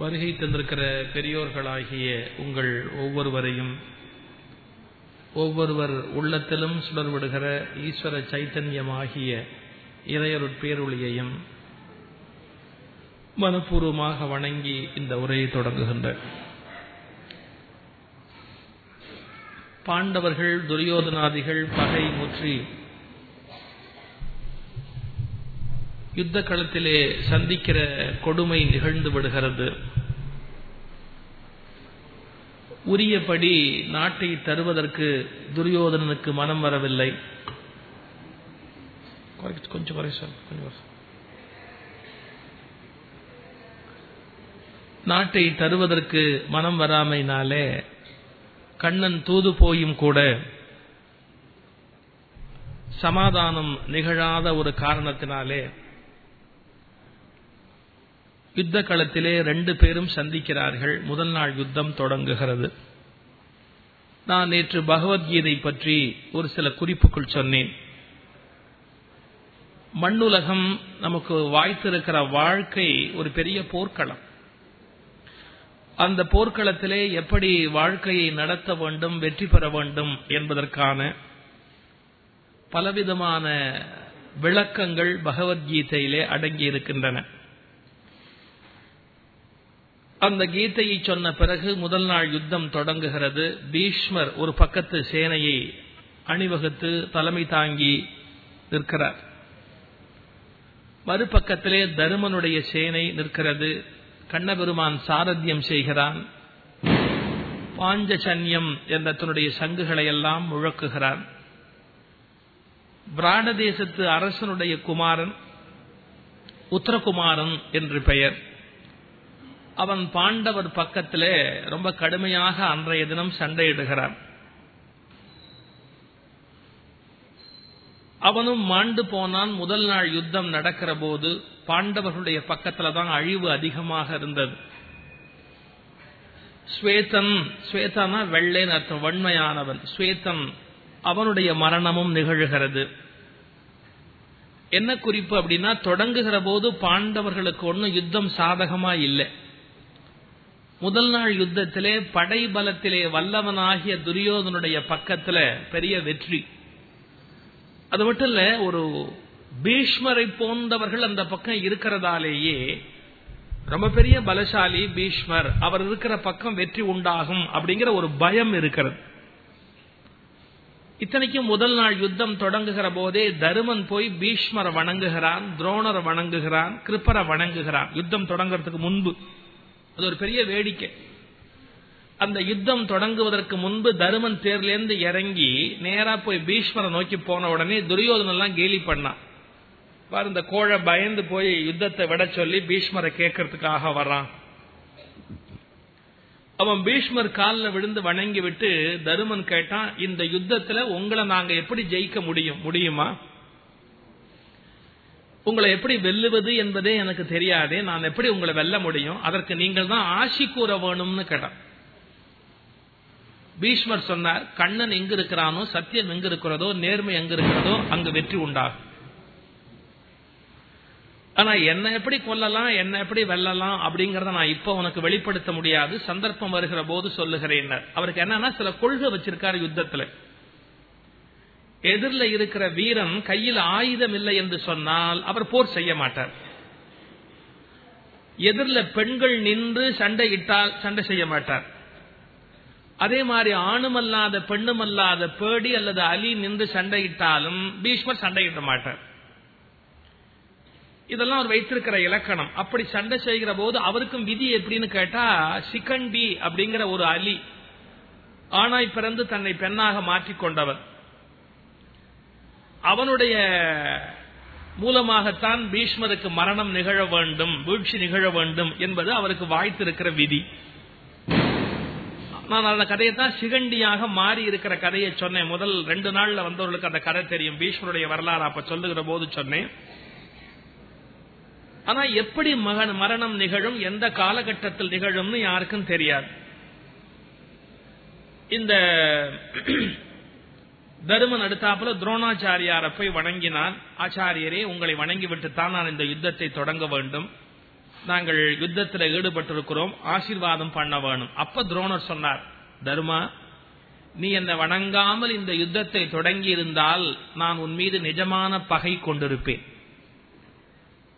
வருகை தந்திருக்கிற பெரியோர்களாகிய உங்கள் ஒவ்வொருவரையும் ஒவ்வொருவர் உள்ளத்திலும் சுடர்விடுகிற ஈஸ்வர சைத்தன்யமாகிய இறையருட்பேரொழியையும் மனப்பூர்வமாக வணங்கி இந்த உரையை தொடங்குகின்ற. பாண்டவர்கள் துரியோதனாதிகள் பகை முற்றி யுத்த களத்திலே சந்திக்கிற கொடுமை நிகழ்ந்து விடுகிறது. உரியபடி நாட்டை தருவதற்கு துரியோதனனுக்கு மனம் வரவில்லை. கொஞ்சம் கொஞ்சம் நாட்டை தருவதற்கு மனம் வராமைனாலே கண்ணன் தூது போயும் கூட சமாதானம் நிகழாத ஒரு காரணத்தினாலே யுத்த களத்திலே ரெண்டு பேரும் சந்திக்கிறார்கள். முதல் நாள் யுத்தம் தொடங்குகிறது. நான் நேற்று பகவத்கீதை பற்றி ஒரு சில குறிப்புகள் சொன்னேன். மண்ணுலகம் நமக்கு வாய்த்திருக்கிற வாழ்க்கை ஒரு பெரிய போர்க்களம். அந்த போர்க்களத்திலே எப்படி வாழ்க்கையை நடத்த வேண்டும் வெற்றி பெற வேண்டும் என்பதற்கான பலவிதமான விளக்கங்கள் பகவத்கீதையிலே அடங்கி இருக்கின்றன அந்த கீதையை சொன்ன பிறகு முதல் நாள் யுத்தம் தொடங்குகிறது. பீஷ்மர் ஒரு பக்கத்து சேனையை அணிவகுத்து தலைமை தாங்கி நிற்கிறார். மறுபக்கத்திலே தருமனுடைய சேனை நிற்கிறது. கண்ணபெருமான் சாரத்தியம் செய்கிறான். பாஞ்சசன்யம் என்ற தன்னுடைய சங்குகளை எல்லாம் முழக்குகிறான். பிராட தேசத்து அரசனுடைய குமாரன் உத்தரகுமாரன் என்று பெயர். அவன் பாண்டவர் பக்கத்துல ரொம்ப கடுமையாக அன்றைய தினம் சண்டையிடுகிறான். அவனும் மாண்டு போனான். முதல் நாள் யுத்தம் நடக்கிற போது பாண்டவர்களுடைய பக்கத்துல தான் அழிவு அதிகமாக இருந்தது. ஸ்வேதன் ஸ்வேதானா வெள்ளேன் அர்த்தம் வன்மையானவன். ஸ்வேதன் அவனுடைய மரணமும் நிகழ்கிறது. என்ன குறிப்பு அப்படின்னா தொடங்குகிற போது பாண்டவர்களுக்கு ஒன்னும் யுத்தம் சாதகமா இல்லை. முதல் நாள் யுத்தத்திலே படை பலத்திலே வல்லவனாகிய துரியோதனுடைய பக்கத்துல பெரிய வெற்றி. அது மட்டும் இல்ல ஒரு பீஷ்மரை போன்றவர்கள் அந்த பக்கம் இருக்கிறதாலேயே ரொம்ப பெரிய பலசாலி பீஷ்மர் அவர் இருக்கிற பக்கம் வெற்றி உண்டாகும் அப்படிங்கிற ஒரு பயம் இருக்கிறது. இத்தனைக்கும் முதல் நாள் யுத்தம் தொடங்குகிற போதே தருமன் போய் பீஷ்மரை வணங்குகிறான் துரோணரை வணங்குகிறான் கிருப்பரை வணங்குகிறான். யுத்தம் தொடங்குறதுக்கு முன்பு. அது ஒரு பெரிய வேடிக்கை. அந்த யுத்தம் தொடங்குவதற்கு முன்பு தருமன் தேர்லேருந்து இறங்கி நேரா போய் பீஷ்மரை நோக்கி போன உடனே துரியோதனெல்லாம் எல்லாம் கேலி பண்ணான் பாரு இந்த கோழ பயந்து போய் யுத்தத்தை விட சொல்லி பீஷ்மரை கேட்கறதுக்காக வர்றான் அவன் பீஷ்மர் காலில் விழுந்து வணங்கி விட்டு தருமன் கேட்டான் இந்த யுத்தத்துல உங்களை நாங்க எப்படி ஜெயிக்க முடியும் முடியுமா? உங்களை எப்படி வெல்லுவது என்பதே எனக்கு தெரியாது நான் எப்படி உங்களை வெல்ல முடியும்? அதற்கு நீங்கள் தான் ஆசி கூற வேணும்னு கேட்டான். பீஷ்மர் சொன்னார் கண்ணன் எங்க இருக்கிறானோ சத்தியம் எங்க இருக்கிறதோ நேர்மை எங்க இருக்கிறதோ அங்கு வெற்றி உண்டாகும். ஆனா என்ன எப்படி கொல்லலாம் என்ன எப்படி வெல்லலாம் அப்படிங்கறத நான் இப்ப உனக்கு வெளிப்படுத்த முடியாது. சந்தர்ப்பம் வருகிற போது சொல்லுகிறேன். அவருக்கு என்னன்னா சில கொள்கை வச்சிருக்காரு யுத்தத்துல. எதிரில் இருக்கிற வீரன் கையில் ஆயுதம் இல்லை என்று சொன்னால் அவர் போர் செய்ய மாட்டார். எதிரில் பெண்கள் நின்று சண்டையிட்டால் சண்டை செய்ய மாட்டார். அதே மாதிரி ஆணுமல்லாத பெண்ணுமல்லாத பேடி அல்லது அலி நின்று சண்டையிட்டாலும் பீஷ்மர் சண்டையிட மாட்டார். இதெல்லாம் அவர் வைத்திருக்கிற இலக்கணம். அப்படி சண்டை செய்கிற போது அவருக்கும் விதி எப்படின்னு கேட்டா சிகண்டி அப்படிங்கிற ஒரு அலி ஆணாய் பிறந்து தன்னை பெண்ணாக மாற்றிக்கொண்டவர் அவனுடைய மூலமாகத்தான் பீஷ்மருக்கு மரணம் நிகழ வேண்டும் வீழ்ச்சி நிகழ வேண்டும் என்பது அவருக்கு வாய்த்திருக்கிற விதி. நான் அந்த கதையை தான் சிகண்டியாக மாறி இருக்கிற கதையை சொன்னேன். முதல் ரெண்டு நாள்ல வந்தவர்களுக்கு அந்த கதை தெரியும். பீஷ்மருடைய வரலாறு அப்ப சொல்லுகிற போது சொன்னேன். ஆனா எப்படி மகன் மரணம் நிகழும் எந்த காலகட்டத்தில் நிகழும்னு யாருக்கும் தெரியாது. இந்த தருமன் அடுத்தாப்புல துரோணாச்சாரியாரை போய் வணங்கினான். ஆச்சாரியரே உங்களை வணங்கி விட்டுத்தான் நான் இந்த யுத்தத்தை தொடங்க வேண்டும். நாங்கள் யுத்தத்தில் ஈடுபட்டிருக்கிறோம் ஆசீர்வாதம் பண்ண வேணும். அப்ப துரோணர் சொன்னார் தர்மா நீ என்னை வணங்காமல் இந்த யுத்தத்தை தொடங்கி இருந்தால் நான் உன் மீது நிஜமான பகை கொண்டிருப்பேன்.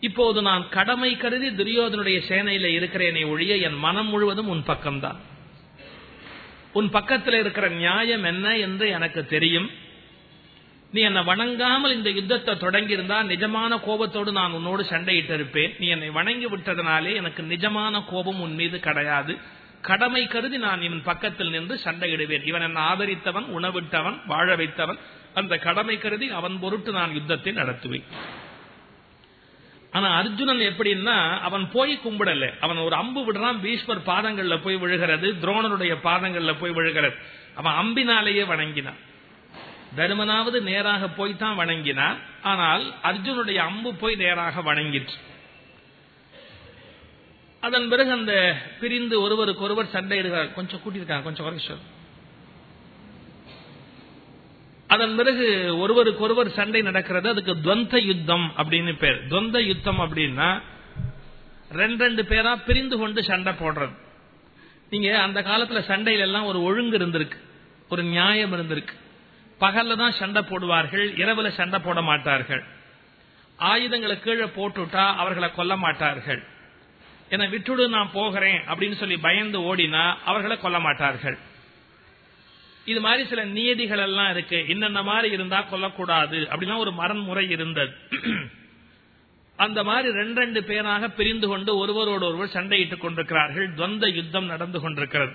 இப்போது நான் கடமை கருதி துரியோதனுடைய சேனையில இருக்கிறேனே ஒழிய என் மனம் முழுவதும் உன் பக்கம்தான். உன் பக்கத்தில் இருக்கிற நியாயம் என்ன என்று எனக்கு தெரியும். நீ என்னை வணங்காமல் இந்த யுத்தத்தை தொடங்கியிருந்தா நிஜமான கோபத்தோடு நான் உன்னோடு சண்டையிட்டு இருப்பேன். நீ என்னை வணங்கி விட்டதனாலே எனக்கு நிஜமான கோபம் உன் மீது கிடையாது. கடமை கருதி நான் இவன் பக்கத்தில் நின்று சண்டையிடுவேன். இவன் என்னை ஆதரித்தவன் உணவிட்டவன் வாழ வைத்தவன். அந்த கடமை கருதி அவன் பொருட்டு நான் யுத்தத்தை நடத்துவேன். ஆனா அர்ஜுனன் எப்படின்னா அவன் போய் கும்பிடல. அவன் ஒரு அம்பு விடுறான் பீஷ்மர் பாதங்கள்ல போய் விழுகிறது துரோணனுடைய பாதங்கள்ல போய் விழுகிறது. அவன் அம்பினாலேயே வணங்கினான். தருமனாவது நேராக போய் தான் வணங்கினான். ஆனால் அர்ஜுனுடைய அம்பு போய் நேராக வணங்கிற்று. அதன் பிறகு அந்த பிரிந்து ஒருவருக்கு ஒருவர் சண்டையிடுகிறார். கொஞ்சம் கூட்டியிருக்காங்க கொஞ்சம் குறைச்சு அதன் பிறகு ஒருவருக்கு ஒருவர் சண்டை நடக்கிறது அதுக்கு துவந்த யுத்தம் அப்படின்னு பேர். துவந்த யுத்தம் அப்படின்னா ரெண்டு ரெண்டு பேரா பிரிந்து கொண்டு சண்டை போடுறது. நீங்க அந்த காலத்துல சண்டையில எல்லாம் ஒரு ஒழுங்கு இருந்திருக்கு. ஒரு நியாயம் இருந்திருக்கு. பகல்ல தான் சண்டை போடுவார்கள் இரவுல சண்டை போட மாட்டார்கள். ஆயுதங்களை கீழே போட்டுட்டா அவர்களை கொல்ல மாட்டார்கள். என விட்டுடு நான் போகிறேன் அப்படின்னு சொல்லி பயந்து ஓடினா அவர்களை கொல்ல மாட்டார்கள். இது மாதிரி சில நியதிகள் எல்லாம் இருக்கு. என்னென்ன மாதிரி இருந்தா கொல்லக்கூடாது. அப்படின்னா ஒரு மரண்முறை இருந்தது. அந்த மாதிரி ரெண்டு ரெண்டு பேராக பிரிந்து கொண்டு ஒருவரோடு ஒருவர் சண்டையிட்டுக் கொண்டிருக்கிறார்கள். துவந்த யுத்தம் நடந்து கொண்டிருக்கிறது.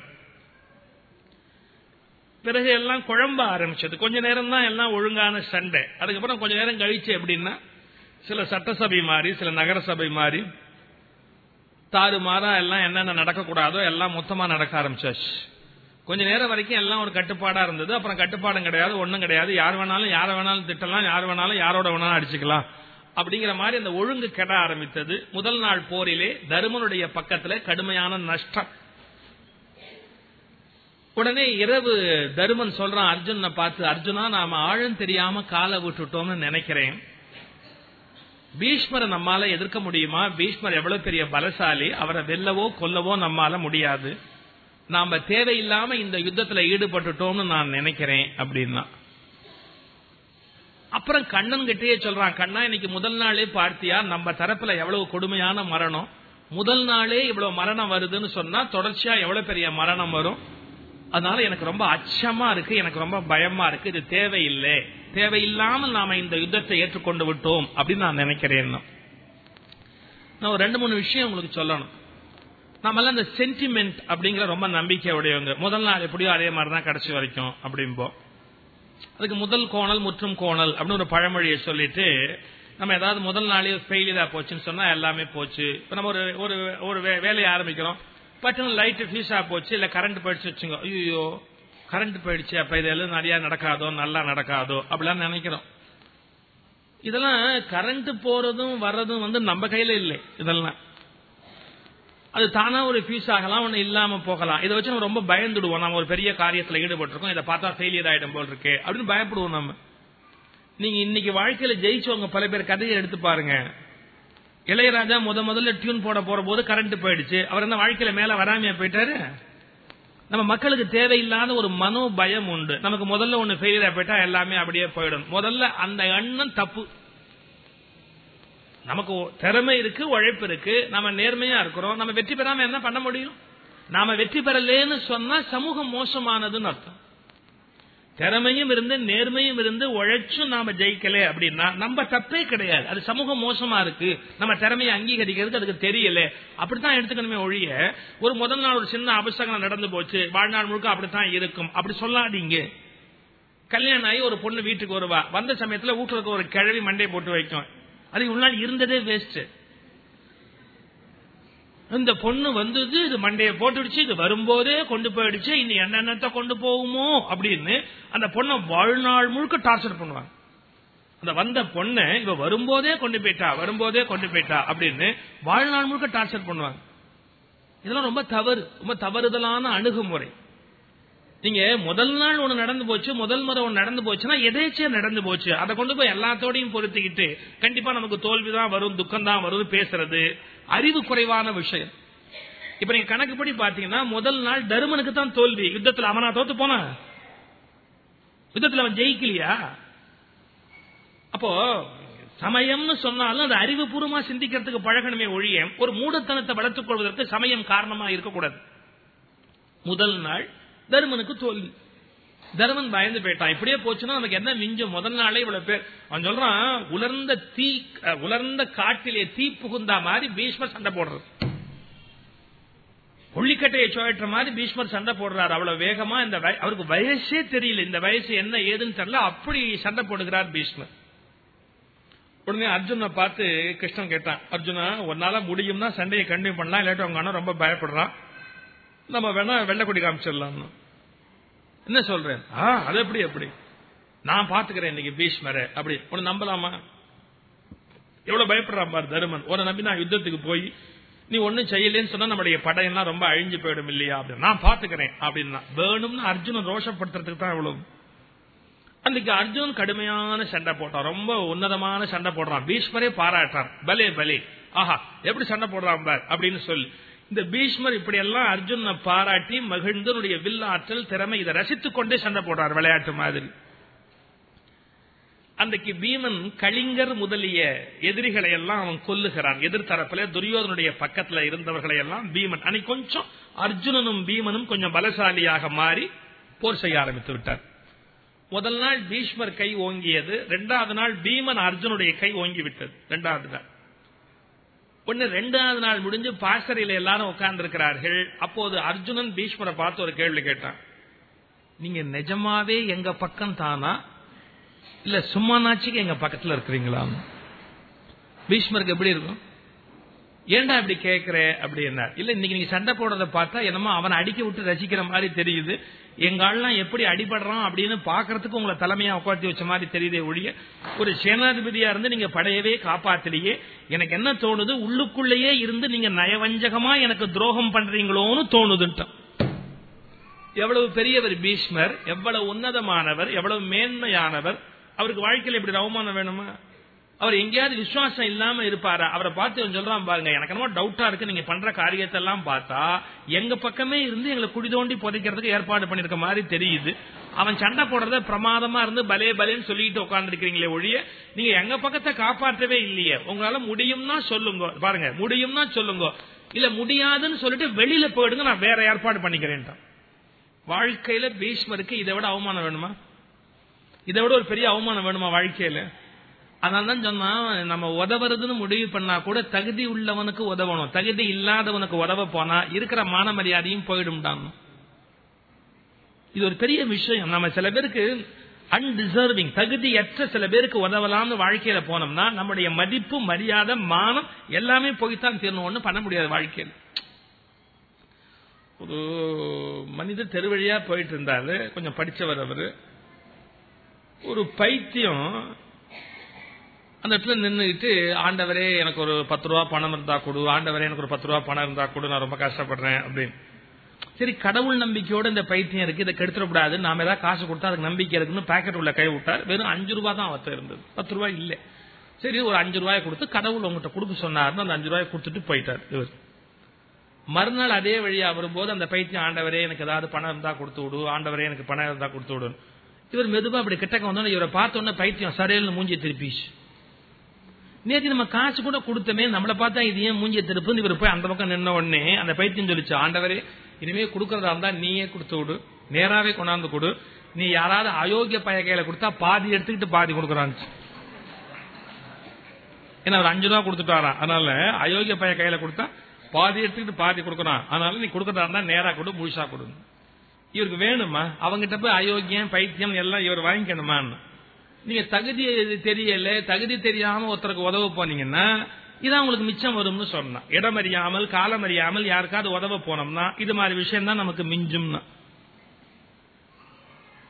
பிறகு எல்லாம் குழம்ப ஆரம்பிச்சது. கொஞ்ச நேரம் தான் எல்லாம் ஒழுங்கான சண்டை. அதுக்கப்புறம் கொஞ்ச நேரம் கழிச்சு எப்படின்னா சில சட்டசபை மாறி சில நகரசபை மாறி தாறுமாறா எல்லாம் என்னென்ன நடக்கக்கூடாதோ எல்லாம் மொத்தமா நடக்க ஆரம்பிச்சாச்சு. கொஞ்ச நேரம் வரைக்கும் எல்லாம் ஒரு கட்டுப்பாடா இருந்தது. அப்புறம் கட்டுப்பாடும் கிடையாது ஒன்னும் கிடையாது. யார் வேணாலும் யார வேணாலும் திட்டலாம் யார் வேணாலும் யாரோட வேணாலும் அடிச்சுக்கலாம். அப்படிங்கிற மாதிரி அந்த ஒழுங்கு கெட ஆரம்பித்தது. முதல் நாள் போரிலே தருமனுடைய பக்கத்துல கடுமையான நஷ்டம். உடனே இரவு தருமன் சொல்றான் அர்ஜுன பார்த்து அர்ஜுனா நாம ஆழம் தெரியாம காலை விட்டுட்டோம்னு நினைக்கிறேன். பீஷ்மரை நம்மால எதிர்க்க முடியுமா? பீஷ்மர் எவ்வளவு பெரிய பலசாலி. அவரை வெல்லவோ கொல்லவோ நம்மால முடியாது. நாம தேவையில்லாம இந்த யுத்தத்துல ஈடுபட்டுட்டோம்னு நான் நினைக்கிறேன் அப்படின்னா. அப்புறம் கண்ணன் கிட்டேயே சொல்றான் கண்ணா இன்னைக்கு முதல் நாளே பார்த்தியா? நம்ம தரப்புல எவ்வளவு கொடுமையான மரணம்? முதல் நாளே இவ்வளவு மரணம் வருதுன்னு சொன்னா தொடர்ச்சியா எவ்வளவு பெரிய மரணம் வரும்? அதனால எனக்கு ரொம்ப அச்சமா இருக்கு எனக்கு ரொம்ப பயமா இருக்கு இது தேவையில்லை. தேவையில்லாமல் நாம இந்த யுத்தத்தை ஏற்றுக்கொண்டு விட்டோம் அப்படின்னு நான் நினைக்கிறேன் நான் ஒரு ரெண்டு மூணு விஷயம் உங்களுக்கு சொல்லணும். நம்மளாம் இந்த சென்டிமெண்ட் அப்படிங்கிற ரொம்ப நம்பிக்கை உடையவங்க முதல் நாள் எப்படியோ அதே மாதிரி தான் கடைசி வரைக்கும் அப்படிம்போம். அதுக்கு முதல் கோணல் முற்றும் கோணல் அப்படின்னு ஒரு பழமொழியை சொல்லிட்டு நம்ம ஏதாவது முதல் நாளே ஃபெயிலியரா போச்சுன்னு சொன்னா எல்லாமே போச்சு. இப்ப நம்ம ஒரு ஒரு ஒரு வேலையை ஆரம்பிக்கிறோம். பட்டுன்னு லைட் ஃபீஸா போச்சு இல்ல கரண்ட் போயிடுச்சு வச்சுங்க ஐயோ கரண்ட் போயிடுச்சு அப்ப இதெல்லாம் நிறைய நடக்காதோ நல்லா நடக்காதோ அப்படிலாம் நினைக்கிறோம். இதெல்லாம் கரண்ட் போறதும் வர்றதும் வந்து நம்ம கையில இல்லை இதெல்லாம். அது தானா ஒரு ஃபியூஸ் ஆகலாம் ஒண்ணு இல்லாம போகலாம். இதை வச்சு நம்ம ரொம்ப பயந்துடுவோம். நம்ம ஒரு பெரிய காரியத்துல ஈடுபட்டிருக்கோம். இதை பார்த்தா ஃபெயிலியர் ஆயிடும் போல் இருக்கு அப்படின்னு பயப்படுவோம் நம்ம நீங்க இன்னைக்கு வாழ்க்கையில ஜெயிச்சவங்க பல பேர் கதையை எடுத்து பாருங்க. இளையராஜா முத முதல்ல டியூன் போட போற போது கரண்ட் போயிடுச்சு. அவர் என்ன வாழ்க்கையில மேல வராமையா போயிட்டாரு? நம்ம மக்களுக்கு தேவையில்லாத ஒரு மனோ பயம் உண்டு. நமக்கு முதல்ல ஒண்ணு ஃபெயிலியர் போயிட்டா எல்லாமே அப்படியே போயிடும். முதல்ல அந்த எண்ணம் தப்பு. நமக்கு திறமை இருக்கு உழைப்பு இருக்கு நம்ம நேர்மையா இருக்கிறோம் நம்ம வெற்றி பெறாம என்ன பண்ண முடியும்? நாம வெற்றி பெறலேன்னு சொன்னா சமூகம் மோசமானதுன்னு அர்த்தம். திறமையும் இருந்து நேர்மையும் இருந்து உழைச்சும் நாம ஜெயிக்கல அப்படின்னா நம்ம தப்பே கிடையாது. அது சமூகம் மோசமா இருக்கு நம்ம திறமையை அங்கீகரிக்கிறதுக்கு அதுக்கு தெரியல. அப்படித்தான் எடுத்துக்கணுமே ஒழிய ஒரு முதல் நாள் ஒரு சின்ன அபசகனம் நடந்து போச்சு வாழ்நாள் முழுக்க அப்படித்தான் இருக்கும். அப்படி சொல்லாதீங்க. கல்யாணம் ஆகி ஒரு பொண்ணு வீட்டுக்கு வருவா. வந்த சமயத்துல வீட்டுல இருக்க ஒரு கிழவி மண்டை போட்டு வைக்கும். அது உள்நாள் இருந்ததே வேஸ்ட் இந்த பொண்ணு வந்தது இது மண்டையை போட்டுடுச்சு இது வரும்போதே கொண்டு போயிடுச்சு இந்த என்னென்னத்தை கொண்டு போகுமோ அப்படின்னு அந்த பொண்ணை வாழ்நாள் முழுக்க டார்ச்சர் பண்ணுவாங்க. அந்த வந்த பொண்ணு இவ வரும்போதே கொண்டு போயிட்டா வரும்போதே கொண்டு போயிட்டா அப்படின்னு வாழ்நாள் முழுக்க டார்ச்சர் பண்ணுவாங்க. இதெல்லாம் ரொம்ப தவறு ரொம்ப தவறுதலான அணுகுமுறை. நீங்க முதல் நாள் ஒண்ணு நடந்து போச்சு முதல் முறை ஒண்ணு நடந்து போச்சுன்னா எதேச்சியா நடந்து போச்சு. அதை கொண்டு போய் எல்லாத்தோடையும் பொருத்திக்கிட்டு கண்டிப்பா நமக்கு தோல்விதான் வரும் துக்கம் தான் வரும் பேசுறது. அறிவு குறைவான விஷயம். இப்ப நீங்க கணக்குப்படி பாத்தீங்கன்னா முதல் நாள் தருமனுக்கு தான் தோல்வி. யுத்தத்தில் அவனா தோத்து போனா? யுத்தத்தில் அவன் ஜெயிக்கலையா? அப்போ சமயம்னு சொன்னாலும் அது அறிவுபூர்வமா சிந்திக்கிறதுக்கு பழகணுமே ஒழிய ஒரு மூடத்தனத்தை வளர்த்துக் கொள்வதற்கு சமயம் காரணமா இருக்கக்கூடாது. முதல் நாள் தருமனுக்கு தோல்வி தருமன் பயந்து போயிட்டான். இப்படியே போச்சுன்னா நமக்கு என்ன மிஞ்சும் முதல் நாளே இவ்வளவு பேர். அவன் சொல்றான் உலர்ந்த தீ உலர்ந்த காட்டிலே தீ புகுந்தா மாதிரி பீஷ்மர் சண்டை போடுறது கொள்ளிக்கட்டையை சுழற்ற மாதிரி பீஷ்மர் சண்டை போடுறாரு. அவ்வளவு வேகமா இந்த அவருக்கு வயசே தெரியல. இந்த வயசு என்ன ஏதுன்னு தெரியல. அப்படி சண்டை போடுகிறார் பீஷ்மர். உடனே அர்ஜுனை பார்த்து கிருஷ்ணன் கேட்டான் அர்ஜுனா உன்னால முடியும்னா சண்டையை கண்டினியூ பண்ணலாம். இல்லாட்டி அவங்க அண்ணன் ரொம்ப பயப்படுறான். நம்ம வேணா வெள்ளக்கொடி காமிச்சிடலாம் என்ன சொல்றேன்? அது எப்படி எப்படி? நான் பாத்துக்கிறேன் இன்னைக்கு பீஷ்மரை. அப்படி உன்னை நம்பலாமா? எவ்வளவு பயப்படுறான் பாரு தருமன். உன்னை நம்பி நான் யுத்தத்துக்கு போய் நீ ஒன்னும் செய்யலன்னு சொன்னா நம்முடைய படையெல்லாம் ரொம்ப அழிஞ்சு போயிடும் இல்லையா? அப்படின்னு. நான் பாத்துக்கிறேன் அப்படின்னா. வேணும்னு அர்ஜுனன் ரோஷப்படுத்துறதுக்கு தான் இவ்வளவு. அன்னைக்கு அர்ஜுனன் கடுமையான சண்டை போட்டான். ரொம்ப உன்னதமான சண்டை போடுறான். பீஷ்மரே பாராட்டான். பலே பலே. ஆஹா எப்படி சண்டை போடுறான் பார் அப்படின்னு சொல்லி. இந்த பீஷ்மர் இப்படி எல்லாம் அர்ஜுன பாராட்டி மகிழ்ந்தனுடைய வில்லாற்றல் திறமை இதை ரசித்துக் கொண்டே சண்டை போடுறார் விளையாட்டு மாதிரி. அன்றைக்கு பீமன் கலிங்கர் முதலிய எதிரிகளை எல்லாம் அவன் கொல்லுகிறான். எதிர்த்தரப்புல துரியோதனுடைய பக்கத்துல இருந்தவர்களை எல்லாம் பீமன் அன்னைக்கு கொஞ்சம் அர்ஜுனனும் பீமனும் கொஞ்சம் பலசாலியாக மாறி போர் செய்ய ஆரம்பித்து விட்டார். முதல் நாள் பீஷ்மர் கை ஓங்கியது இரண்டாவது நாள் பீமன் அர்ஜுனுடைய கை ஓங்கி விட்டது இரண்டாவது நாள். ஒன்னு ரெண்டாவது நாள் முடிஞ்சு பாசறையில எல்லாரும் உட்கார்ந்து இருக்கிறார்கள் அப்போது அர்ஜுனன் பீஷ்மரை பார்த்து ஒரு கேள்வி கேட்டான். நீங்க நிஜமாவே எங்க பக்கம் தானா? இல்ல சும்மா நாச்சுக்கு எங்க பக்கத்துல இருக்கிறீங்களா பீஷ்மருக்கு எப்படி இருக்கும்? ஏன்டா இப்படி கேட்கிற அப்படின்னா இல்ல இன்னைக்கு நீங்க சண்டை போடுறத பார்த்தா என்னமோ அவனை அடிக்க விட்டு ரசிக்கிற மாதிரி தெரியுது. எங்க ஆள்லாம் எப்படி அடிபடுறான் அப்படின்னு பாக்குறதுக்கு உங்களை தலைமையா உட்காந்து வச்ச மாதிரி தெரியுதே ஒழிய ஒரு சேனாதிபதியா இருந்து நீங்க படையவே காப்பாத்தலையே. எனக்கு என்ன தோணுது? உள்ளுக்குள்ளேயே இருந்து நீங்க நயவஞ்சகமா எனக்கு துரோகம் பண்றீங்களோன்னு தோணுதுன்ட்டான். எவ்வளவு பெரியவர் பீஷ்மர் எவ்வளவு உன்னதமானவர் எவ்வளவு மேன்மையானவர் அவருக்கு வாழ்க்கையில் இப்படி அவமானம் வேணுமா? அவர் எங்கேயாவது விசுவாசம் இல்லாம இருப்பாரா? அவரை பார்த்து சொல்றான் பாருங்க எனக்கு என்னமோ டவுட்டா இருக்கு. நீங்க பண்ற காரியத்தை எல்லாம் பார்த்தா எங்க பக்கமே இருந்து எங்களை குடி தோண்டி புதைக்கிறதுக்கு ஏற்பாடு பண்ணிருக்க மாதிரி தெரியுது. அவன் சண்டை போடுறத பிரமாதமா இருந்து பலே பலேன்னு சொல்லிட்டு உட்காந்துருக்கீங்களே ஒழிய நீங்க எங்க பக்கத்தை காப்பாற்றவே இல்லையே. உங்களால முடியும்னா சொல்லுங்க. பாருங்க முடியும்னா சொல்லுங்க. இல்ல முடியாதுன்னு சொல்லிட்டு வெளியில போயிடுங்க நான் வேற ஏற்பாடு பண்ணிக்கிறேன் வாழ்க்கையில பீஷ்மருக்கு இதை விட அவமானம் வேணுமா? இதை விட ஒரு பெரிய அவமானம் வேணுமா வாழ்க்கையில? அதனால்தான் சொன்னா நம்ம உதவுறதுன்னு முடிவு பண்ணா கூட தகுதி உள்ளவனுக்கு உதவணும். தகுதி இல்லாதவனுக்கு உதவ போனா இருக்கிற மான மரியாதையும் போயிடும்டான். இது ஒரு பெரிய விஷயம். நம்ம சில பேருக்கு அன்டிசர்விங் தகுதியற்ற சில பேருக்கு உதவலாம்னு வாழ்க்கையில போனோம்னா நம்முடைய மதிப்பு மரியாதை மானம் எல்லாமே போய்த்தான் தீரணும். ஒண்ணு பண்ண முடியாது வாழ்க்கையில். ஒரு மனிதர் தெருவழியா போயிட்டு இருந்தாரு. கொஞ்சம் படிச்சவர் அவரு. ஒரு பைத்தியம் அந்த இடத்துல நின்றுட்டு ஆண்டவரே எனக்கு ஒரு பத்து ரூபா பணம் இருந்தா கொடு. ஆண்டவரே எனக்கு ஒரு பத்து ரூபா பணம் இருந்தா கொடு. நான் ரொம்ப கஷ்டப்படுறேன். அப்படின்னு. சரி கடவுள் நம்பிக்கையோட இந்த பைத்தியம் இருக்கு. இதை கெடுத்துடக்கூடாது நாம ஏதாவது காசு கொடுத்தா அதுக்கு நம்பிக்கை இருக்குன்னு பாக்கெட் உள்ள கை விட்டார். வெறும் அஞ்சு ரூபா தான் அவத்த இருந்தது. பத்து ரூபாய் இல்ல. சரி ஒரு அஞ்சு ரூபாய் கொடுத்து கடவுள் உங்ககிட்ட கொடுக்க சொன்னார்னு அந்த அஞ்சு ரூபாய் கொடுத்துட்டு போயிட்டார் இவர். மறுநாள் அதே வழியா வரும்போது அந்த பைத்தியம் ஆண்டவரே எனக்கு ஏதாவது பணம் இருந்தா கொடுத்து விடு. ஆண்டவரே எனக்கு பணம் இருந்தா கொடுத்து விடு இவர் மெதுவா அப்படி கிட்டக்க வந்தோன்னு இவரை பார்த்தோன்னே பைத்தியம் சரையல்னு மூஞ்சி திருப்பிச்சு. நேற்று நம்ம காசு கூட கொடுத்தமே நம்மளை பார்த்தா இது ஏன் மூஞ்சிய திருப்புன்னு இவர் போய் அந்த பக்கம் நின்ன உடனே அந்த பைத்தியம் சொல்லிச்சு ஆண்டவரே இனிமே கொடுக்கறதா இருந்தா நீயே கொடுத்து விடு நேராவே கொண்டாந்து கொடு நீ யாராவது அயோக்கிய பய கையில கொடுத்தா பாதி எடுத்துக்கிட்டு பாதி கொடுக்கறான் ஏன்னா அவர் அஞ்சு ரூபா கொடுத்துட்டாரா? அதனால அயோக்கிய பய கையில கொடுத்தா பாதி எடுத்துக்கிட்டு பாதி கொடுக்கறான். அதனால நீ கொடுக்கறதா இருந்தா நேரா கொடு முழுசா கொடு இவருக்கு வேணுமா? அவங்கிட்ட போய் அயோக்கியம் பைத்தியம் எல்லாம் இவர் வாங்கிக்கணுமான்னு. நீங்க தகுதி தெரியல தகுதி தெரியாம ஒருத்தருக்கு உதவ போனீங்கன்னா இதான் உங்களுக்கு மிச்சம் வரும்னு சொன்னா. இடம் அறியாமல் காலம் அறியாமல் யாருக்காவது உதவ போனோம்னா இது மாதிரி விஷயம் தான் நமக்கு மிஞ்சும்னா.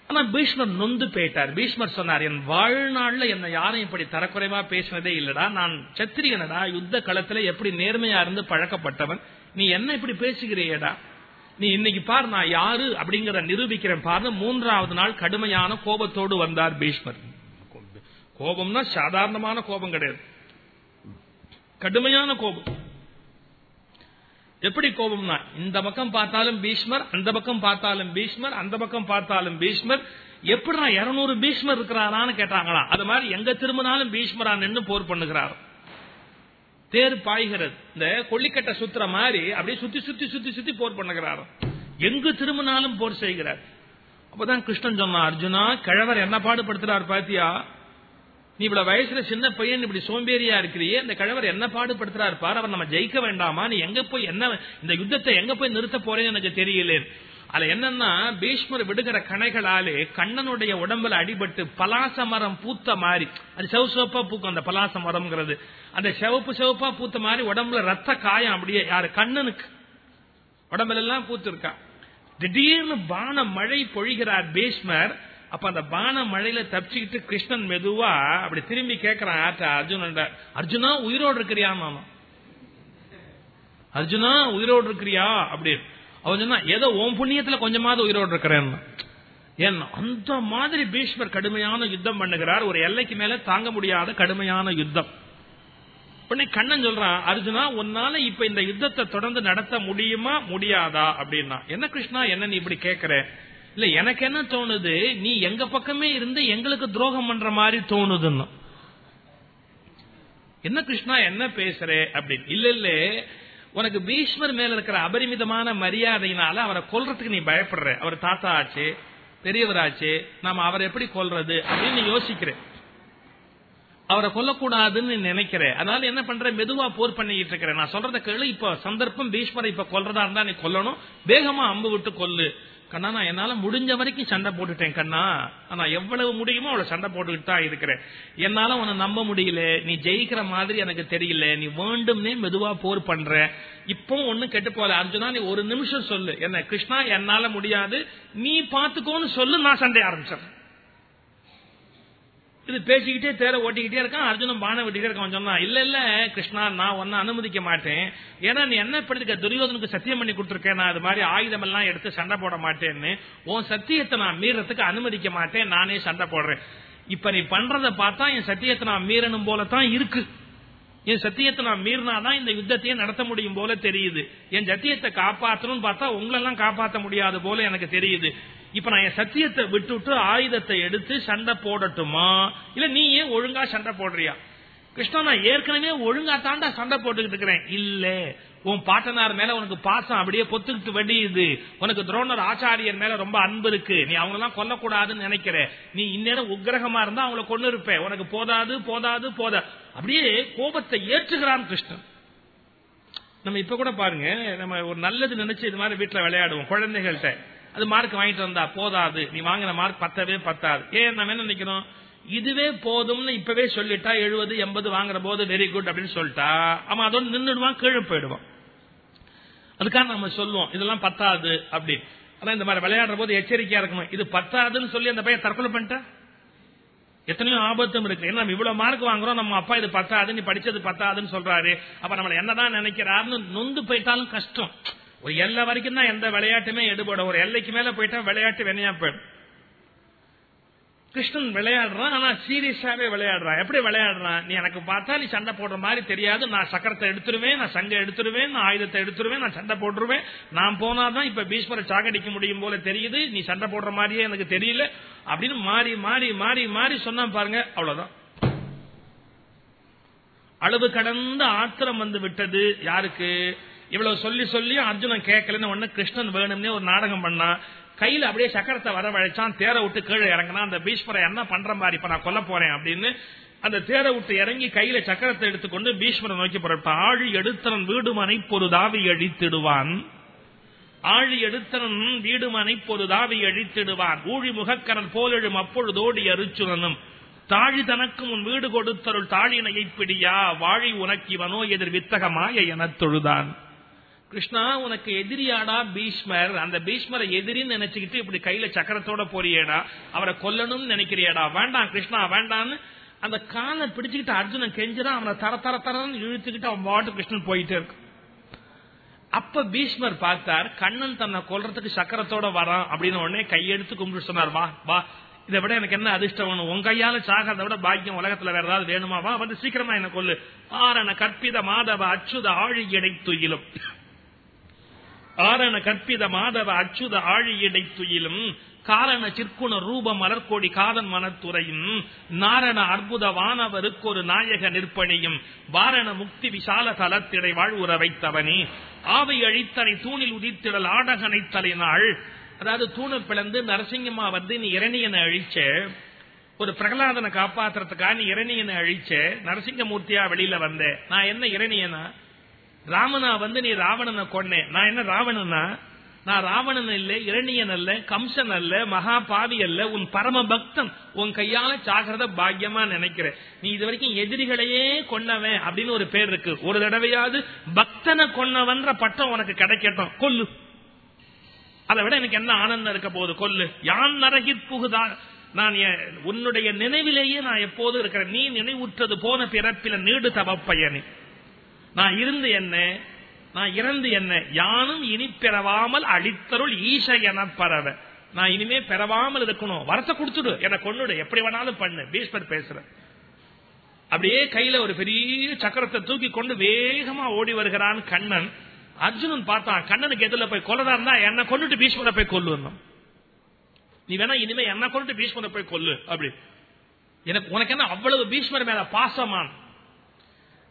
ஆனா பீஷ்மர் நொந்து போயிட்டார். பீஷ்மர் சொன்னார் என் வாழ்நாள்ல என்ன யாரும் இப்படி தரக்குறைவா பேசினதே இல்லடா. நான் சத்திரியனடா. யுத்த களத்துல எப்படி நேர்மையா இருந்து பழக்கப்பட்டவன். நீ என்ன இப்படி பேசுகிறியடா? நீ இன்னைக்கு பார் நான் யாரு? அப்படிங்கறத நிரூபிக்கிறேன் பாரு மூன்றாவது நாள் கடுமையான கோபத்தோடு வந்தார் பீஷ்மர். கோபம்னா சாதாரணமான கோபம் கிடையாது. கடுமையான கோபம். எப்படி கோபம்னா இந்த பக்கம் பார்த்தாலும் பீஷ்மர் அந்த பக்கம் பார்த்தாலும் பீஷ்மர் அந்த பக்கம் பார்த்தாலும் பீஷ்மர். எப்படி நான் இருநூறு பீஷ்மர் இருக்கிறாரான்னு கேட்டாங்களா? அது மாதிரி எங்க திரும்பினாலும் பீஷ்மரா நின்று போர் பண்ணுகிறார்? தேர் பாய்கிறது. இந்த கொல்லிக்கட்டை சுத்துற மாதிரி அப்படியே சுத்தி சுத்தி சுத்தி சுத்தி போர் பண்ணுகிறார்? எங்கு திரும்பினாலும் போர் செய்கிறார். அப்பதான் கிருஷ்ணன் சொன்னா அர்ஜுனா கிழவர் என்ன பாடுபடுத்துறார் பாத்தியா? நீ இவ்வளவு வயசுல சின்ன பையன் இப்படி சோம்பேறியா இருக்கிறியே இந்த கழவர் என்ன பாடுபடுத்துறாரு பாரு அவர் நம்ம ஜெயிக்க வேண்டாமா? நீ எங்க போய் என்ன இந்த யுத்தத்தை எங்க போய் நிறுத்த போறேன்னு எனக்கு தெரியலே. அதுல என்னன்னா பீஷ்மர் விடுகிற கணைகளாலே கண்ணனுடைய உடம்புல அடிபட்டு பலாச மரம் பூத்த மாதிரி அது செவ சிவப்பா பூக்கும் அந்த பலாச மரம்ங்கிறது. அந்த சிவப்பு சிவப்பா பூத்த மாதிரி உடம்புல ரத்த காயம் அப்படியே யாரு? கண்ணனுக்கு. உடம்புல எல்லாம் பூத்திருக்கா. திடீர்னு பான மழை பொழிகிறார் பீஷ்மர். அப்ப அந்த பான மழையில தப்பிச்சுக்கிட்டு கிருஷ்ணன் மெதுவா அப்படி திரும்பி கேட்கிறான் ஆட்டா அர்ஜுனன் அர்ஜுனா உயிரோடு இருக்கிறியா அர்ஜுனா உயிரோடு இருக்கிறியா? அப்படின்னு அவன் சொன்னா ஏதோ ஓம் புண்ணியத்துல கொஞ்சமாவது உயிரோடு இருக்கிறேன் ஏன்? அந்த மாதிரி பீஷ்மர் கடுமையான யுத்தம் பண்ணுகிறார். ஒரு எல்லைக்கு மேல தாங்க முடியாத கடுமையான யுத்தம். உடனே கண்ணன் சொல்றான் அர்ஜுனா உன்னால இப்ப இந்த யுத்தத்தை தொடர்ந்து நடத்த முடியுமா முடியாதா? அப்படின்னா என்ன கிருஷ்ணா என்ன நீ இப்படி கேட்கிறேன் இல்ல எனக்கு என்ன தோணுது? நீ எங்க பக்கமே இருந்து எங்களுக்கு துரோகம் பண்ற மாதிரி தோணுதுன்னு. என்ன கிருஷ்ணா என்ன பேசுற? அப்படின்னு. இல்ல இல்ல. உனக்கு பீஷ்மர் மேல இருக்கிற அபரிமிதமான மரியாதையினால அவரை கொல்றதுக்கு நீ பயப்படுற. அவர் தாத்தா ஆச்சு பெரியவராச்சு நாம அவரை எப்படி கொல்றது அப்படின்னு யோசிக்கிற. அவரை கொல்லக்கூடாதுன்னு நினைக்கிறேன் அதனால என்ன பண்ற? மெதுவா போர் பண்ணிட்டு இருக்கிறேன் நான் சொல்றத கேளு. இப்ப சந்தர்ப்பம் பீஷ்மரை இப்ப கொல்றதா இருந்தா நீ கொல்லணும். வேகமா அம்பு விட்டு கொல்லு. கண்ணா நான் என்னால முடிஞ்ச வரைக்கும் சண்டை போட்டுட்டேன் கண்ணா. ஆனா எவ்வளவு முடியுமோ அவ்வளவு சண்டை போட்டுக்கிட்டு தான் இருக்கிறேன். என்னால உன்னை நம்ப முடியல. நீ ஜெயிக்கிற மாதிரி எனக்கு தெரியல. நீ வேண்டும்னே மெதுவா போர் பண்ற. இப்போ ஒண்ணு கெட்டு போல அர்ஜுனா நீ ஒரு நிமிஷம் சொல்லு. என்ன கிருஷ்ணா என்னால முடியாது. நீ பாத்துக்கோன்னு சொல்லு நான் சண்டை ஆரம்பிச்சேன் இது பேசிக்கிட்டே தேர ஓட்டிக்கிட்டே இருக்கான் அர்ஜுனன் பானை விட்டுக்கிட்டே இருக்கான் சொன்னா இல்ல இல்ல கிருஷ்ணா நான் ஒன்னும் அனுமதிக்க மாட்டேன். ஏன்னா நீ என்ன படிக்க துரியோதனுக்கு சத்தியம் பண்ணி கொடுத்துருக்கேன் நான் அது மாதிரி ஆயுதம் எல்லாம் எடுத்து சண்டை போட மாட்டேன்னு. உன் சத்தியத்தை நான் மீறத்துக்கு அனுமதிக்க மாட்டேன். நானே சண்டை போடுறேன். இப்ப நீ பண்றதை பார்த்தா என் சத்தியத்தை நான் மீறணும் போலத்தான் இருக்கு. என் சத்தியத்தை நான் மீறினாதான் இந்த யுத்தத்தையே நடத்த முடியும் போல தெரியுது. என் சத்தியத்தை காப்பாற்றணும்னு பார்த்தா உங்களெல்லாம் காப்பாற்ற முடியாது போல எனக்கு தெரியுது. இப்ப நான் என் சத்தியத்தை விட்டுட்டு ஆயுதத்தை எடுத்து சண்டை போடட்டுமா? இல்ல நீ ஏன் ஒழுங்கா சண்டை போடுறியா? கிருஷ்ணா நான் ஏற்கனவே ஒழுங்கா தாண்டா சண்டை போட்டுக்கிட்டு இருக்கிறேன். இல்ல உன் பாட்டனார் மேல உனக்கு பாசம் அப்படியே பொத்துக்கிட்டு வெடியுது. உனக்கு துரோணர் ஆச்சாரியர் மேல ரொம்ப அன்பு இருக்கு. நீ அவங்க எல்லாம் கொல்லக்கூடாதுன்னு நினைக்கிற. நீ இந்நேரம் உக்கிரகமா இருந்தா அவங்கள கொண்டு இருப்ப உனக்கு போதாது போதாது போதா. அப்படியே கோபத்தை ஏற்றுகிறான் கிருஷ்ணன். நம்ம இப்ப கூட பாருங்க நம்ம ஒரு நல்லது நினைச்சு இது மாதிரி வீட்டுல விளையாடுவோம் குழந்தைகள்கிட்ட அது மார்க் வாங்கிட்டு வந்தா போதாது. நீ வாங்கின மார்க் பத்தவே பத்தாது. ஏன் நம்ம என்ன நினைக்கிறோம்? இதுவே போதும்னு இப்பவே சொல்லிட்டா எழுபது எண்பது வாங்குற போது வெரி குட் அப்படின்னு சொல்லிட்டா அவன் அதோட நின்றுடுவான் கீழே போயிடுவான். அதுக்காக நம்ம சொல்லுவோம் இதெல்லாம் பத்தாது அப்படின்னு. ஆனா இந்த மாதிரி விளையாடுற போது எச்சரிக்கையா இருக்கணும். இது பத்தாதுன்னு சொல்லி அந்த பையன் தற்கொலை பண்ணிட்டா எத்தனையோ ஆபத்தும் இருக்கு. ஏன்னா நம்ம இவ்வளவு மார்க் வாங்குறோம் நம்ம அப்பா இது பத்தாது நீ படிச்சது பத்தாதுன்னு சொல்றாரு. அப்ப நம்மள என்னதான் நினைக்கிறாருன்னு நொந்து போயிட்டாலும் கஷ்டம். ஒரு எல்லை வரைக்கும் தான் எந்த விளையாட்டுமே எடுபடும். ஒரு எல்லைக்கு மேல போயிட்டா விளையாட்டு வெனையா போயிடும். கிருஷ்ணன் விளையாடுறான் ஆனா சீரியஸாவே விளையாடுறான். எப்படி விளையாடுறான்? நீ எனக்கு பார்த்தா நீ சண்டை போடுற மாதிரி தெரியாது. நான் சக்கரத்தை எடுத்துருவேன் நான் சங்க எடுத்துருவேன் நான் ஆயுதத்தை எடுத்துருவேன் நான் சண்டை போட்டுருவேன். நான் போனாதான் இப்ப பீஷ்மரை சாகடிக்க முடியும் போல தெரியுது. நீ சண்டை போடுற மாதிரியே எனக்கு தெரியல. அப்படின்னு மாறி மாறி மாறி மாறி சொன்னா பாருங்க. அவ்வளவுதான். அளவு கடந்த ஆத்திரம் வந்து விட்டது. யாருக்கு? இவ்வளவு சொல்லி சொல்லி அர்ஜுனன் கேட்கலன்னு ஒண்ணு கிருஷ்ணன் வேணும்னே ஒரு நாடகம் பண்ணா கையில அப்படியே சக்கரத்தை வரவழைச்சான் தேரை விட்டு கீழே இறங்கினா அந்த பீஷ்மரை என்ன பண்ற மாதிரி இப்ப நான் கொல்ல போறேன் அப்படின்னு அந்த தேரை விட்டு இறங்கி கையில சக்கரத்தை எடுத்துக்கொண்டு பீஷ்மரை நோக்கி புறப்பட்டான் ஆழி எடுத்தனன் வீடுமனை பொரு தாவி அழித்திடுவான் ஆழி எடுத்தனன் வீடுமனை பொரு தாவி அழித்திடுவான் ஊழி முகக்கரன் போலெழும் அப்பொழுதோடி அருச்சுனனும் தாழி தனக்கு உன் வீடு கொடுத்தருள் தாழினையை பிடியா வாழி உனக்கிவனோ எதிர் வித்தகமாய எனத் தொழுதான். கிருஷ்ணா உனக்கு எதிரியாடா பீஷ்மர். அந்த பீஷ்மரை எதிரின்னு நினைச்சுக்கிட்டு இப்படி கையில சக்கரத்தோட போறியேடா. அவரை கொல்லணும்னு நினைக்கிறியாடா. வேண்டாம் கிருஷ்ணா வேண்டான்னு அந்த காலை பிடிச்சுக்கிட்டு அர்ஜுனன் கெஞ்சிரான் அவனை தர தர தரன்னு இழுத்துக்கிட்டு அவன் பாட்டு கிருஷ்ணன் போயிட்டே இருக்கு அப்ப பீஷ்மர் பார்த்தார் கண்ணன் தன்னை கொல்றதுக்கு சக்கரத்தோட வரான் அப்படின்னு உடனே கையெடுத்து கும்பிட்டு சொன்னார் வா வா. இதை விட எனக்கு என்ன அதிர்ஷ்டம் வேணும்? உன் கையால சாகிறத விட பாக்கியம் உலகத்துல வேற ஏதாவது வேணுமா? வா வந்து சீக்கிரமா என்ன கொல்லு. ஆரண கற்பித மாதவ அச்சுத ஆழி இடை துயிலும் ஆரண கற்பித மாதவ அச்சுத ஆழி துயிலும் காரண சிற்குண ரூப மலர்கோடி காதன் மனத்துறையும் நாரண அற்புத வானவருக்கு ஒரு நாயக நிற்பணியும் வாரண முக்தி விசால தலத்திடை வாழ்வுற வைத்தவனே. ஆவை அழித்தனை தூணில் உதித்திடல் ஆடகனை தலைநாள். அதாவது தூணு பிளந்து நரசிங்கம்மா வந்து நீ இரணியனை அழிச்ச. ஒரு பிரகலாதனை காப்பாத்துறதுக்காக நீ இரணியனை அழிச்ச. நரசிங்கமூர்த்தியா வெளியில வந்த. நான் என்ன இரணியனா? ராமனா வந்து நீ ராவணனை கொன்னேன் நான் என்ன ராவணனா? நான் ராவணன் அல்ல இரணியன் அல்ல கம்சன் அல்ல மகா பாவி அல்ல உன் பரம பக்தன் உன் கையால சாகிறத பாக்கியமா நினைக்கிறேன். நீ இது வரைக்கும் எதிரிகளையே கொன்னவன் அப்படின்னு ஒரு பேர் இருக்கு. ஒரு தடவையாவது பக்தனை கொன்னவன்ற பட்டம் உனக்கு கிடைக்கட்டும். கொல்லு. அதை விட எனக்கு என்ன ஆனந்தம் இருக்க போகுது? கொல்லு. யான் நரகிற் புகுதா? நான் உன்னுடைய நினைவிலேயே நான் எப்போதும் இருக்கிறேன். நீ நினைவுற்றது போன பிறப்பில நீடு தவப்பயனி. நான் இருந்து என்ன நான் இறந்து என்ன யானும் இனி பெறவாமல் அழித்தருள் ஈச என பரவ. நான் இனிமே பெறவாமல் இருக்கணும். வரத்தை கொடுத்துடு. என கொண்டுடு எப்படி வேணாலும் பண்ணு. பீஷ்மர் பேசுற. அப்படியே கையில ஒரு பெரிய சக்கரத்தை தூக்கி கொண்டு வேகமா ஓடி வருகிறான் கண்ணன். அர்ஜுனன் பார்த்தான். கண்ணனுக்கு எதிரில் போய் கொல்லதா இருந்தா என்ன கொண்டுட்டு பீஷ்மரை போய் கொல்லுவான் நீ வேணா இனிமே என்ன கொண்டுட்டு பீஷ்மரை போய் கொல்லு. அப்படி. எனக்கு உனக்கு என்ன அவ்வளவு பீஷ்மர் மேல பாசமான்?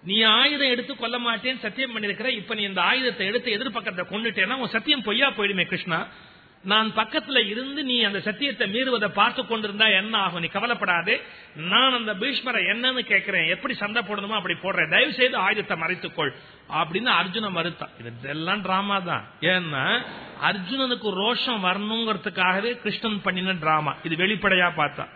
நீ ஆயுதம் எடுத்து கொல்ல மாட்டேன்னு சத்தியம் பண்ணிருக்கிற இப்ப நீ இந்த ஆயுதத்தை எடுத்து எதிர்பக்கத்தை கொண்டுட்டேன்னா உன் சத்தியம் பொய்யா போயிடுமே கிருஷ்ணா. நான் பக்கத்துல இருந்து நீ அந்த சத்தியத்தை மீறுவதை பார்த்து கொண்டிருந்தா என்ன ஆகும்? நீ கவலைப்படாதே. நான் அந்த பீஷ்மரை என்னன்னு கேட்கிறேன். எப்படி சண்டை போடணுமோ அப்படி போடுறேன். தயவு செய்து ஆயுதத்தை மறைத்துக்கொள் அப்படின்னு அர்ஜுன மறுத்தான் இதெல்லாம் டிராமா தான். ஏன்னா அர்ஜுனனுக்கு ரோஷம் வரணுங்கிறதுக்காகவே கிருஷ்ணன் பண்ணின டிராமா இது வெளிப்படையா பார்த்தா.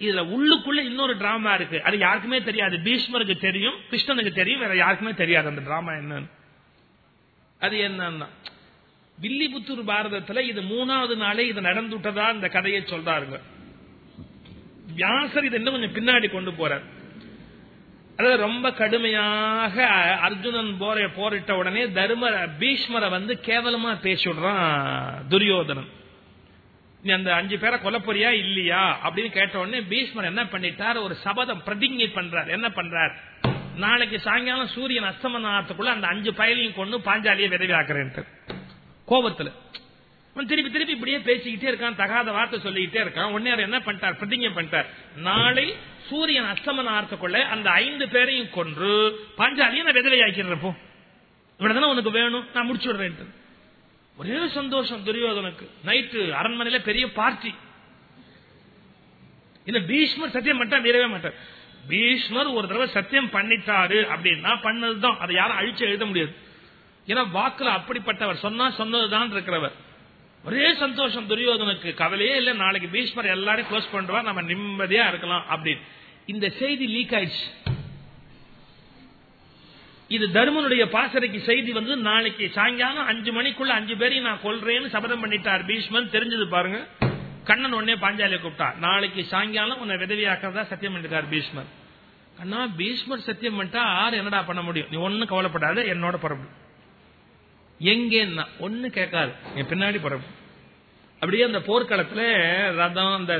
இதுல உள்ளுக்குள்ள இன்னொரு டிராமா இருக்கு. அது யாருக்குமே தெரியாது. பீஷ்மருக்கு தெரியும் கிருஷ்ணனுக்கு தெரியும் வேற யாருக்குமே தெரியாது. அந்த டிராமா என்னன்னு. அது என்னன்னா வில்லிபுத்தூர் பாரதத்துல இது மூணாவது நாளே இது நடந்துட்டதா இந்த கதையை சொல்றாருங்க. வியாசர் இது இன்னும் கொஞ்சம் பின்னாடி கொண்டு போறார். அதாவது ரொம்ப கடுமையாக அர்ஜுனன் போரை போரிட்ட உடனே தர்ம பீஷ்மரை வந்து கேவலமா பேசிடுறான் துரியோதனன். நீ அந்த அஞ்சு பேரை கொல்லப்போறியா இல்லையா? அப்படின்னு கேட்ட உடனே பீஷ்மர் என்ன பண்ணிட்டார்? ஒரு சபதம் பிரதிஜை பண்றார். என்ன பண்றார்? நாளைக்கு சாயங்காலம் சூரியன் அஸ்தமனத்துக்குள்ள அந்த அஞ்சு பயலையும் கொண்டு பாஞ்சாலியை விதவி ஆக்குறேன்ட்டு கோபத்துல திருப்பி திருப்பி இப்படியே பேசிக்கிட்டே இருக்கான் தகாத வார்த்தை சொல்லிக்கிட்டே இருக்கான். உடனே அவர் என்ன பண்ணிட்டார்? பிரதிஜை பண்ணிட்டார். நாளை சூரியன் அஸ்தமன ஆர்த்தக்குள்ள அந்த ஐந்து பேரையும் கொன்று பாஞ்சாலியை நான் விதவை ஆக்கிறப்போ இவ்வளவுதானே உனக்கு வேணும்? நான் முடிச்சு விடுறேன் ஒரே சந்தோஷம் துரியோதனுக்கு. நைட்டு அரண்மனையில பெரிய பார்ட்டி. இந்த பீஷ்மர் சத்தியம் பண்ணிட்டா மீறவே மாட்டார். பீஷ்மர் ஒரு தடவை சத்தியம் பண்ணிட்டாரு அப்படின்னா பண்ணதுதான். அதை யாரும் அழிச்சு எழுத முடியாது. ஏன்னா வாக்குல அப்படிப்பட்டவர். சொன்னா சொன்னதுதான் இருக்கிறவர். ஒரே சந்தோஷம் துரியோதனுக்கு. கவலையே இல்ல. நாளைக்கு பீஷ்மர் எல்லாரும் க்ளோஸ் பண்ணுவா நம்ம நிம்மதியா இருக்கலாம் அப்படின்னு. இந்த செய்தி லீக் ஆயிடுச்சு. இது தர்மனுடைய பாசறைக்கு செய்தி வந்து நாளைக்கு சாயங்காலம் அஞ்சு மணிக்குள்ள அஞ்சு பேரையும் நான் கொல்றேன்னு சபதம் பண்ணிட்டார் பீஷ்மன். தெரிஞ்சது பாருங்க. கண்ணன் உடனே பாஞ்சாலியை கூப்பிட்டா. நாளைக்கு சாயங்காலம் உன்னை விதவியாக்கிறதா சத்தியம் பண்ணிருக்கார் பீஷ்மர் கண்ணா பீஷ்மர் சத்தியம் பண்ணிட்டா ஆறு என்னடா பண்ண முடியும்? நீ ஒன்னும் கவலைப்படாத என்னோட பரப்பு எங்கே ஒன்னு கேட்காது. என் பின்னாடி பரப்பு அப்படியே அந்த போர்க்களத்துல ரதம் அந்த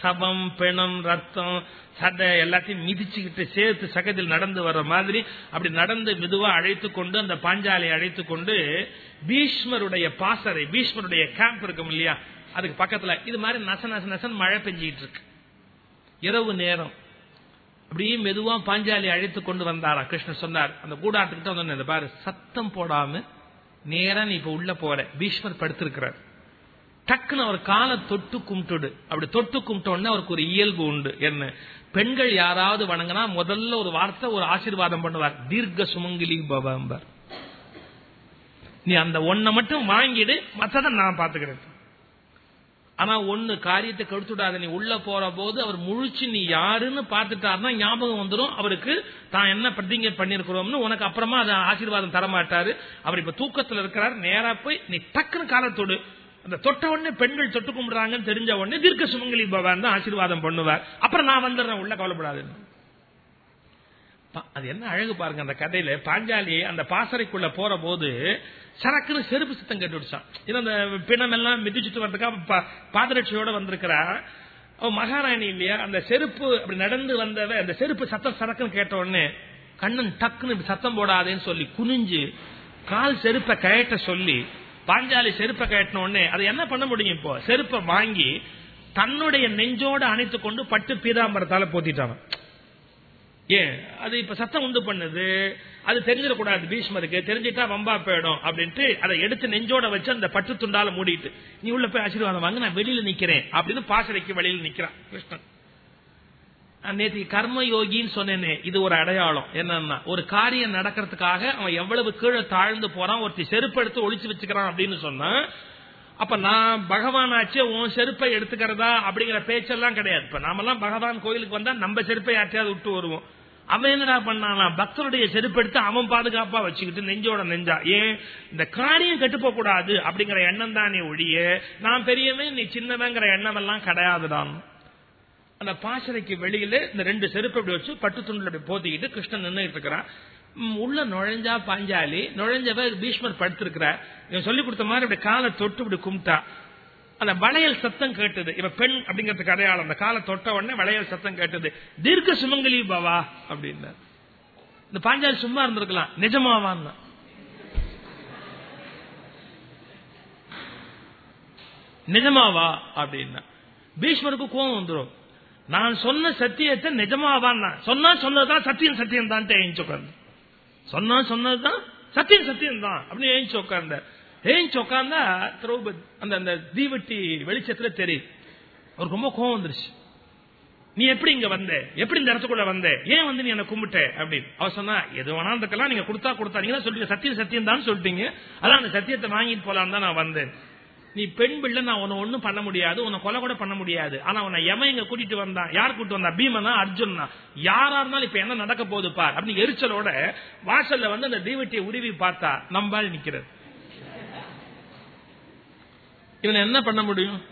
சபம் பிணம் ரத்தம் சதை எல்லாத்தையும் மிதிச்சுக்கிட்டு சேர்த்து சகதில் நடந்து வர்ற மாதிரி அப்படி நடந்து மெதுவா அழைத்து கொண்டு அந்த பாஞ்சாலை அழைத்து கொண்டு பீஷ்மருடைய பாசறை பீஷ்மருடைய கேம்ப் இருக்கும் இல்லையா? அதுக்கு பக்கத்துல இது மாதிரி நச நச நசன் மழை பெஞ்சிட்டு இருக்கு. இரவு நேரம். அப்படியே மெதுவா பாஞ்சாலி அழைத்து கொண்டு வந்தாரா? கிருஷ்ணன் சொன்னார். அந்த கூடாட்டுக்கிட்ட வந்து பாரு சத்தம் போடாம நேரா நீ இப்ப உள்ள போற. பீஷ்மர் படுத்திருக்கிறார். டக்குன்னு அவர் காலை தொட்டு கும்பிட்டுடு. அப்படி தொட்டு கும்பிட்டோன்னு அவருக்கு ஒரு இயல்பு உண்டு. என்ன? பெண்கள் யாராவது வணங்கினா முதல்ல ஒரு வார்த்தை ஒரு ஆசீர்வாதம் பண்ணுவார். தீர்க்க சுமங்கிலி பவம்பர். நீ அந்த ஒன்ன மட்டும் வாங்கிடு மற்றதை நான் பாத்துக்கிறேன் ஆனா ஒன்னு காரியத்தை கெடுத்துடாத. நீ உள்ள போற போது அவர் முழிச்சு நீ யாருன்னு பாத்துட்டாருன்னா ஞாபகம் வந்துடும் அவருக்கு தான் என்ன பிரதிங்க பண்ணிருக்கிறோம்னு உனக்கு அப்புறமா அதை ஆசீர்வாதம் தரமாட்டாரு. அவர் இப்ப தூக்கத்துல இருக்கிறார் நேரா போய் நீ டக்குன்னு காலத்தோடு அந்த தொட்ட உடனே பெண்கள் தொட்டு கும்பிடுறாங்கன்னு தெரிஞ்ச உடனே தீர்க்க சுமங்கலி பகவான் தான் ஆசீர்வாதம் பண்ணுவார். அப்புறம் நான் வந்துடுறேன் உள்ள கவலைப்படாது அது என்ன அழகு பாருங்க அந்த கதையில பாஞ்சாலி அந்த பாசறைக்குள்ள போற போது சரக்குன்னு செருப்பு சத்தம் கேட்டு விடுச்சான் இது அந்த பிணம் எல்லாம் மிதிச்சுட்டு வர்றதுக்கா பாதரட்சியோட வந்திருக்கிறா. மகாராணி இல்லையா அந்த செருப்பு அப்படி நடந்து வந்தவ அந்த செருப்பு சத்தம் சரக்குன்னு கேட்ட உடனே கண்ணன் டக்குன்னு சத்தம் போடாதேன்னு சொல்லி குனிஞ்சு கால் செருப்பை கயட்ட சொல்லி பாஞ்சாலி செருப்பை கட்டின உடனே அதை என்ன பண்ண முடியும் இப்போ? செருப்பை வாங்கி தன்னுடைய நெஞ்சோடு அணைத்து கொண்டு பட்டு பீதாம்பரத்தால போத்திட்டான். ஏன்? அது இப்ப சத்தம் உண்டு பண்ணுது. அது தெரிஞ்சிடக்கூடாது. பீஷ்மருக்கு தெரிஞ்சிட்டா வம்பா போயிடும் அப்படின்ட்டு அதை எடுத்து நெஞ்சோட வச்சு அந்த பட்டு துண்டால மூடிட்டு நீ உள்ள போய் ஆசீர்வாதம் வாங்க நான் வெளியில நிக்கிறேன் அப்படின்னு பாசறைக்கு வெளியில நிக்கிறான் கிருஷ்ணன். நேற்று கர்ம யோகின்னு சொன்னேனே இது ஒரு அடையாளம். என்னன்னா ஒரு காரியம் நடக்கிறதுக்காக அவன் எவ்வளவு கீழே தாழ்ந்து போறான் ஒருத்தி செருப்பு எடுத்து ஒழிச்சு வச்சுக்கிறான் அப்படின்னு சொன்னா அப்ப நான் பகவான் ஆச்சு உன் செருப்பை எடுத்துக்கிறதா அப்படிங்கிற பேச்செல்லாம் கிடையாது. இப்ப நாமெல்லாம் பகவான் கோயிலுக்கு வந்தா நம்ம செருப்பை யார்ட்டையாவது விட்டு வருவோம். அவன் என்னடா பண்ணானா பக்தருடைய செருப்பு எடுத்து அவன் பாதுகாப்பா வச்சுக்கிட்டு நெஞ்சோட நெஞ்சா ஏன் இந்த காரியம் கெட்டு கூடாது அப்படிங்கிற எண்ணம் தானே ஒழிய நான் பெரியவன் நீ சின்னவங்கிற எண்ணம் எல்லாம் கிடையாதுதான் அந்த பாசறைக்கு வெளியில இந்த ரெண்டு செருப்பு அப்படி வச்சு பட்டு துண்டில் அப்படி போத்திக்கிட்டு கிருஷ்ணன் நின்றுட்டு இருக்கிறான் உள்ள நுழைஞ்சா பாஞ்சாலி நுழைஞ்சவ பீஷ்மர் படுத்திருக்கிறார். இவன் சொல்லி கொடுத்த மாதிரி இப்படி காலை தொட்டு இப்படி கும்பிட்டா. அந்த வளையல் சத்தம் கேட்டது. இவ பெண் அப்படிங்கிறதுக்கு அடையாளம். அந்த காலை தொட்ட உடனே வளையல் சத்தம் கேட்டது. தீர்க்க சுமங்கலி பவா அப்படின்னு. இந்த பாஞ்சாலி சும்மா இருந்திருக்கலாம். நிஜமாவான் நிஜமாவா அப்படின்னா. பீஷ்மருக்கு கோபம் வந்துடும் நான் சொன்ன சத்தியத்தை நிஜமாவான் சொன்னா சொன்னதுதான் சத்தியம் சத்தியம் தான் எழுந்து உட்கார்ந்து சொன்னா சொன்னதுதான் சத்தியம் சத்தியம் தான் அப்படின்னு எழுந்து உட்கார்ந்த எழுந்து உட்கார்ந்தா திரௌபதி அந்த அந்த தீவட்டி வெளிச்சத்துல தெரியும். அவருக்கு ரொம்ப கோவம் வந்துருச்சு. நீ எப்படி இங்க வந்த? எப்படி இந்த இடத்துக்குள்ள வந்த? ஏன் வந்து நீ என்ன கும்பிட்ட? அப்படின்னு. அவர் சொன்னா எது வேணாலும் இருக்கலாம் நீங்க கொடுத்தா கொடுத்தா நீங்க தான் சொல்றீங்க சத்தியம் சத்தியம் தான் சொல்லிட்டீங்க அதான் அந்த சத்தியத்தை வாங்கிட்டு போலாம் தான் நான் வந்தேன். நீ பெண் பிள்ளை நான் உன ஒண்ணும் பண்ண முடியாது உன கொலை கூட பண்ண முடியாது. ஆனா உன்னை எம இங்க கூட்டிட்டு வந்தான் யார் கூட்டு வந்தா? பீமனா அர்ஜுனா யாரா இருந்தாலும் இப்ப என்ன நடக்க போகுது பார்? அப்படின்னு எரிச்சலோட வாசல்ல வந்து அந்த தீவட்டியை உருவி பார்த்தா நம்பால் நிக்கிறது. இவன் என்ன பண்ண முடியும்?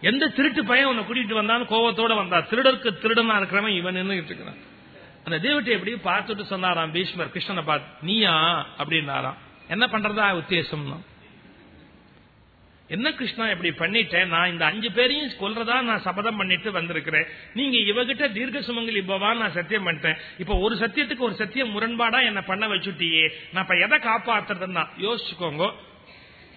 எந்த திருட்டு பையன் உன்னை கூட்டிட்டு வந்தான்னு கோவத்தோட வந்தா? திருடருக்கு திருடனா இருக்கிறவன் இவன் நின்றுட்டு இருக்கிறான். அந்த தேவட்டி எப்படி பார்த்துட்டு சொன்னாராம் பீஷ்மர் கிருஷ்ணனை பார்த்து நீயா? அப்படின்னாராம். என்ன பண்றதா உத்தேசம்னா? என்ன கிருஷ்ணா இப்படி பண்ணிட்டேன் நான் இந்த அஞ்சு பேரையும் கொல்றதா நான் சபதம் பண்ணிட்டு வந்திருக்கிறேன். நீங்க இவகிட்ட தீர்க்க சுமங்கல் இப்பவா நான் சத்தியம் பண்ணிட்டேன். இப்ப ஒரு சத்தியத்துக்கு ஒரு சத்தியம் முரண்பாடா என்ன பண்ண வச்சுட்டியே. நான் இப்ப எதை காப்பாத்துறதுன்னா யோசிச்சுக்கோங்க.